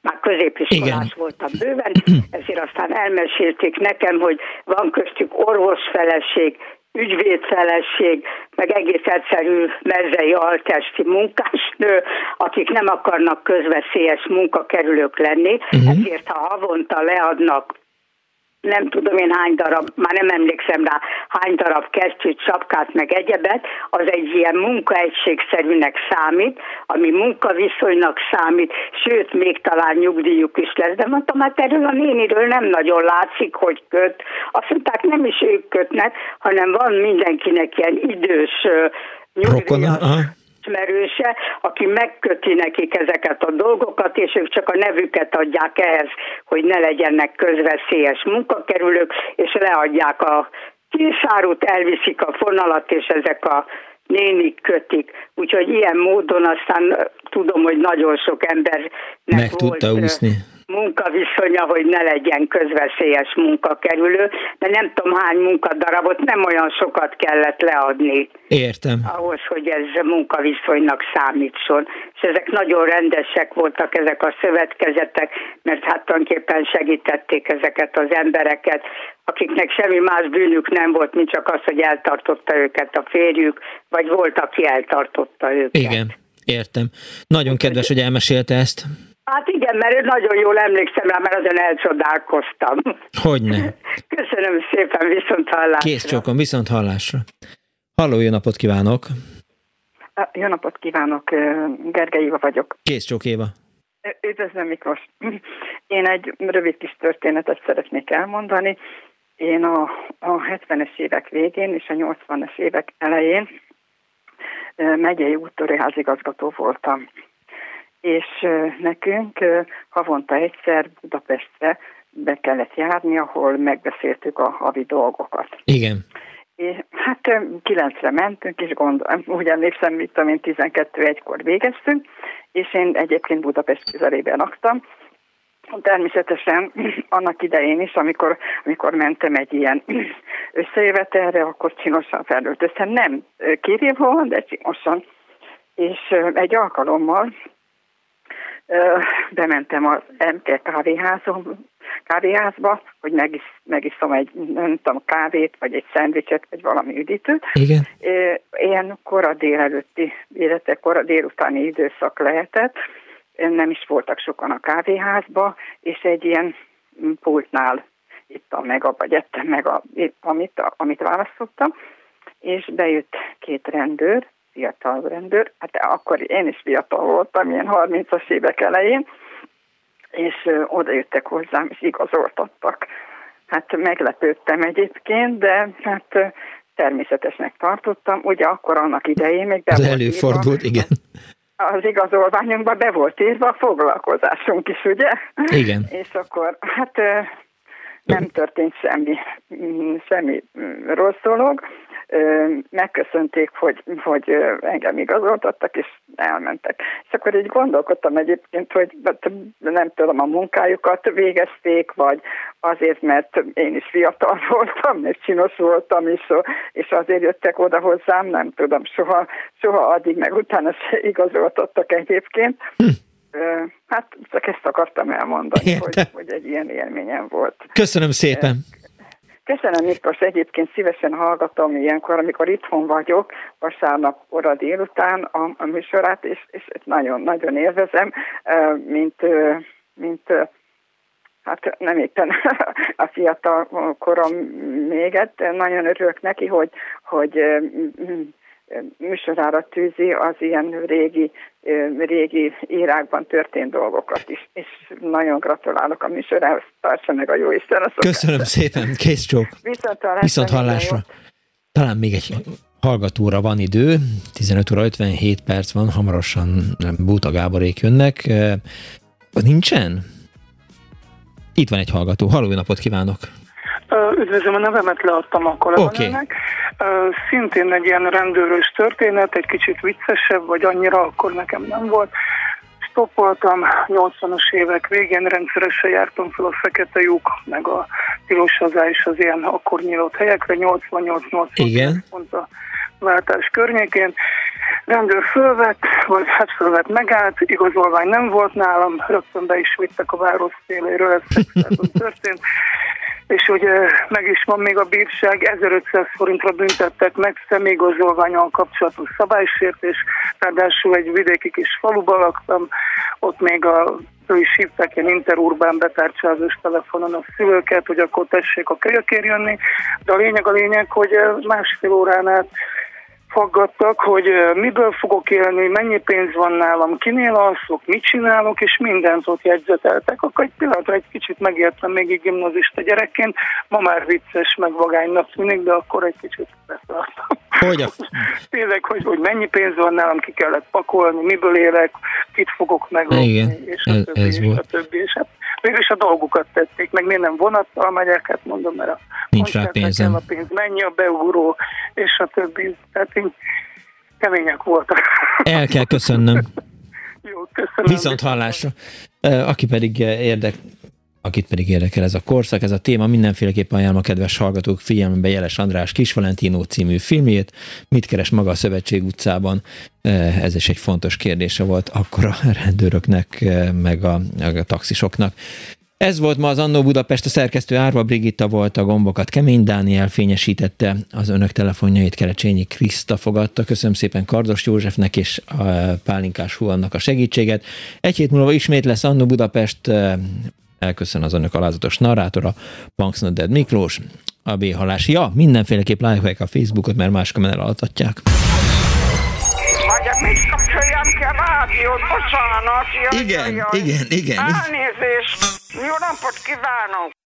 már középiskolás Igen. voltam bőven, ezért aztán elmesélték nekem, hogy van köztük orvosfeleség, ügyvédfeleség, meg egész egyszerű mezei altesti munkásnő, akik nem akarnak közveszélyes munkakerülők lenni, uh-huh. ezért ha havonta leadnak nem tudom én hány darab, már nem emlékszem rá, hány darab kesztyűt, sapkát, meg egyebet, az egy ilyen munkaegységszerűnek számít, ami munkaviszonynak számít, sőt, még talán nyugdíjuk is lesz. De mondtam, hát erről a néniről nem nagyon látszik, hogy köt. Azt mondták, nem is ők kötnek, hanem van mindenkinek ilyen idős nyugdíjas ismerőse, aki megköti nekik ezeket a dolgokat, és ők csak a nevüket adják ehhez, hogy ne legyenek közveszélyes munkakerülők, és leadják a készárút, elviszik a fonalat, és ezek a nénik kötik. Úgyhogy ilyen módon aztán tudom, hogy nagyon sok embernek Meg volt tudta úszni munkaviszonya, hogy ne legyen közveszélyes munkakerülő, de nem tudom hány munkadarabot, nem olyan sokat kellett leadni. Értem. Ahhoz, hogy ez munkaviszonynak számítson. És ezek nagyon rendesek voltak ezek a szövetkezetek, mert hát tulajdonképpen segítették ezeket az embereket, akiknek semmi más bűnük nem volt, mint csak az, hogy eltartotta őket a férjük, vagy volt, aki eltartotta őket. Igen, értem. Nagyon kedves, hogy elmesélte ezt. Hát igen, mert nagyon jól emlékszem rá, mert azon elcsodálkoztam. Hogyne. Köszönöm szépen, viszont hallásra. Kész csókom, viszont hallásra. Halló, jó napot kívánok! Jó napot kívánok, Gergely Éva vagyok. Kész csók Éva. Üdvözlöm Miklós. Én egy rövid kis történetet szeretnék elmondani. Én a, a 70-es évek végén és a 80-es évek elején megyei úttörő házigazgató voltam és nekünk havonta egyszer Budapestre be kellett járni, ahol megbeszéltük a havi dolgokat. Igen. És hát kilencre mentünk, és gondolom, úgy emlékszem, mit tudom én, 12-1-kor végeztünk, és én egyébként Budapest közelében laktam, Természetesen annak idején is, amikor, amikor mentem egy ilyen összejövetelre, akkor csinosan felöltöztem. Nem kérjéval, de csinosan. És egy alkalommal bementem a MK kávéházom, kávéházba, hogy megis, megiszom egy, nem tudom, kávét, vagy egy szendvicset, vagy valami üdítőt. Igen. Ilyen kora délelőtti, illetve kora délutáni időszak lehetett, nem is voltak sokan a kávéházba, és egy ilyen pultnál ittam meg, vagy ettem meg, a, amit, amit választottam, és bejött két rendőr, fiatal rendőr, hát akkor én is fiatal voltam, ilyen 30-as évek elején, és oda jöttek hozzám, és igazoltattak. Hát meglepődtem egyébként, de hát természetesnek tartottam. Ugye akkor annak idején még be Az előfordult, írva, igen. Az igazolványunkban be volt írva a foglalkozásunk is, ugye? Igen. És akkor hát nem történt semmi, semmi rossz dolog megköszönték, hogy, hogy engem igazoltattak, és elmentek. És akkor így gondolkodtam egyébként, hogy hát nem tudom, a munkájukat végezték, vagy azért, mert én is fiatal voltam, és csinos voltam, és, és azért jöttek oda hozzám, nem tudom, soha, soha addig, meg utána se igazoltattak egyébként. Hm. Hát csak ezt akartam elmondani, hogy, hogy egy ilyen élményem volt. Köszönöm szépen. Köszönöm, Miklós, egyébként szívesen hallgatom ilyenkor, amikor itthon vagyok, vasárnap ora délután a, a műsorát, és, és nagyon-nagyon élvezem, mint, mint hát nem éppen a fiatal korom méget, nagyon örülök neki, hogy, hogy műsorára tűzi az ilyen régi, régi írákban történt dolgokat is, és nagyon gratulálok a műsorához, tartsa meg a jó Isten. A Köszönöm szépen, kész csók. Viszont hallásra. Viszont hallásra. Talán még egy hallgatóra van idő, 15 óra 57 perc van, hamarosan Búta Gáborék jönnek. Nincsen? Itt van egy hallgató. Halló, napot kívánok! Üdvözlöm, a nevemet leadtam a kolléganőnek. Okay. Szintén egy ilyen rendőrös történet, egy kicsit viccesebb, vagy annyira akkor nekem nem volt. Stoppoltam 80-as évek végén, rendszeresen jártam fel a Fekete lyuk, meg a tilos és az ilyen akkor nyílt helyekre, 88-88 Igen. pont a váltás környékén. Rendőr fölvett, vagy hát fölvett megállt, igazolvány nem volt nálam, rögtön be is vittek a város széléről, ez történt és ugye meg is van még a bírság, 1500 forintra büntettek meg személyigazolványal kapcsolatos szabálysértés, ráadásul egy vidéki kis faluba laktam, ott még a ő is hívták ilyen interurbán betárcsázós telefonon a szülőket, hogy akkor tessék a kölyökér jönni, de a lényeg a lényeg, hogy másfél órán át faggattak, hogy miből fogok élni, mennyi pénz van nálam, kinél alszok, mit csinálok, és mindent ott jegyzeteltek. Akkor egy pillanatra egy kicsit megértem még egy gimnazista gyerekként, ma már vicces, meg vagánynak tűnik, de akkor egy kicsit beszartam. Hogy a... Tényleg, hogy, hogy mennyi pénz van nálam, ki kellett pakolni, miből élek, kit fogok meg, és a többi, ez és volt. a többi, és hát mégis a dolgukat tették, meg miért nem vonattal megyek, hát mondom, mert a Nincs rá pénzem. A pénz, mennyi a beugró, és a többi. Tehát így kemények voltak. El kell köszönnöm. Jó, köszönöm. Viszont hallásra. Aki pedig érdek, akit pedig érdekel ez a korszak, ez a téma, mindenféleképpen ajánlom a kedves hallgatók figyelmebe Jeles András Kis Valentino című filmjét. Mit keres maga a Szövetség utcában? Ez is egy fontos kérdése volt akkor a rendőröknek, meg a, a taxisoknak. Ez volt ma az Annó Budapest, a szerkesztő Árva Brigitta volt, a gombokat Kemény Dániel fényesítette, az önök telefonjait Kerecsényi Kriszta fogadta. Köszönöm szépen Kardos Józsefnek és a Pálinkás Huannak a segítséget. Egy hét múlva ismét lesz Annó Budapest, elköszön az önök alázatos narrátora, Punksnodded Miklós, a B halás. Ja, mindenféleképp lájkolják a Facebookot, mert máskor elaltatják. Vagy mit kapcsoljam ki a rádiót, bocsánat. Jaj, igen, jaj, jaj. igen, igen. Elnézést. Jó napot kívánok!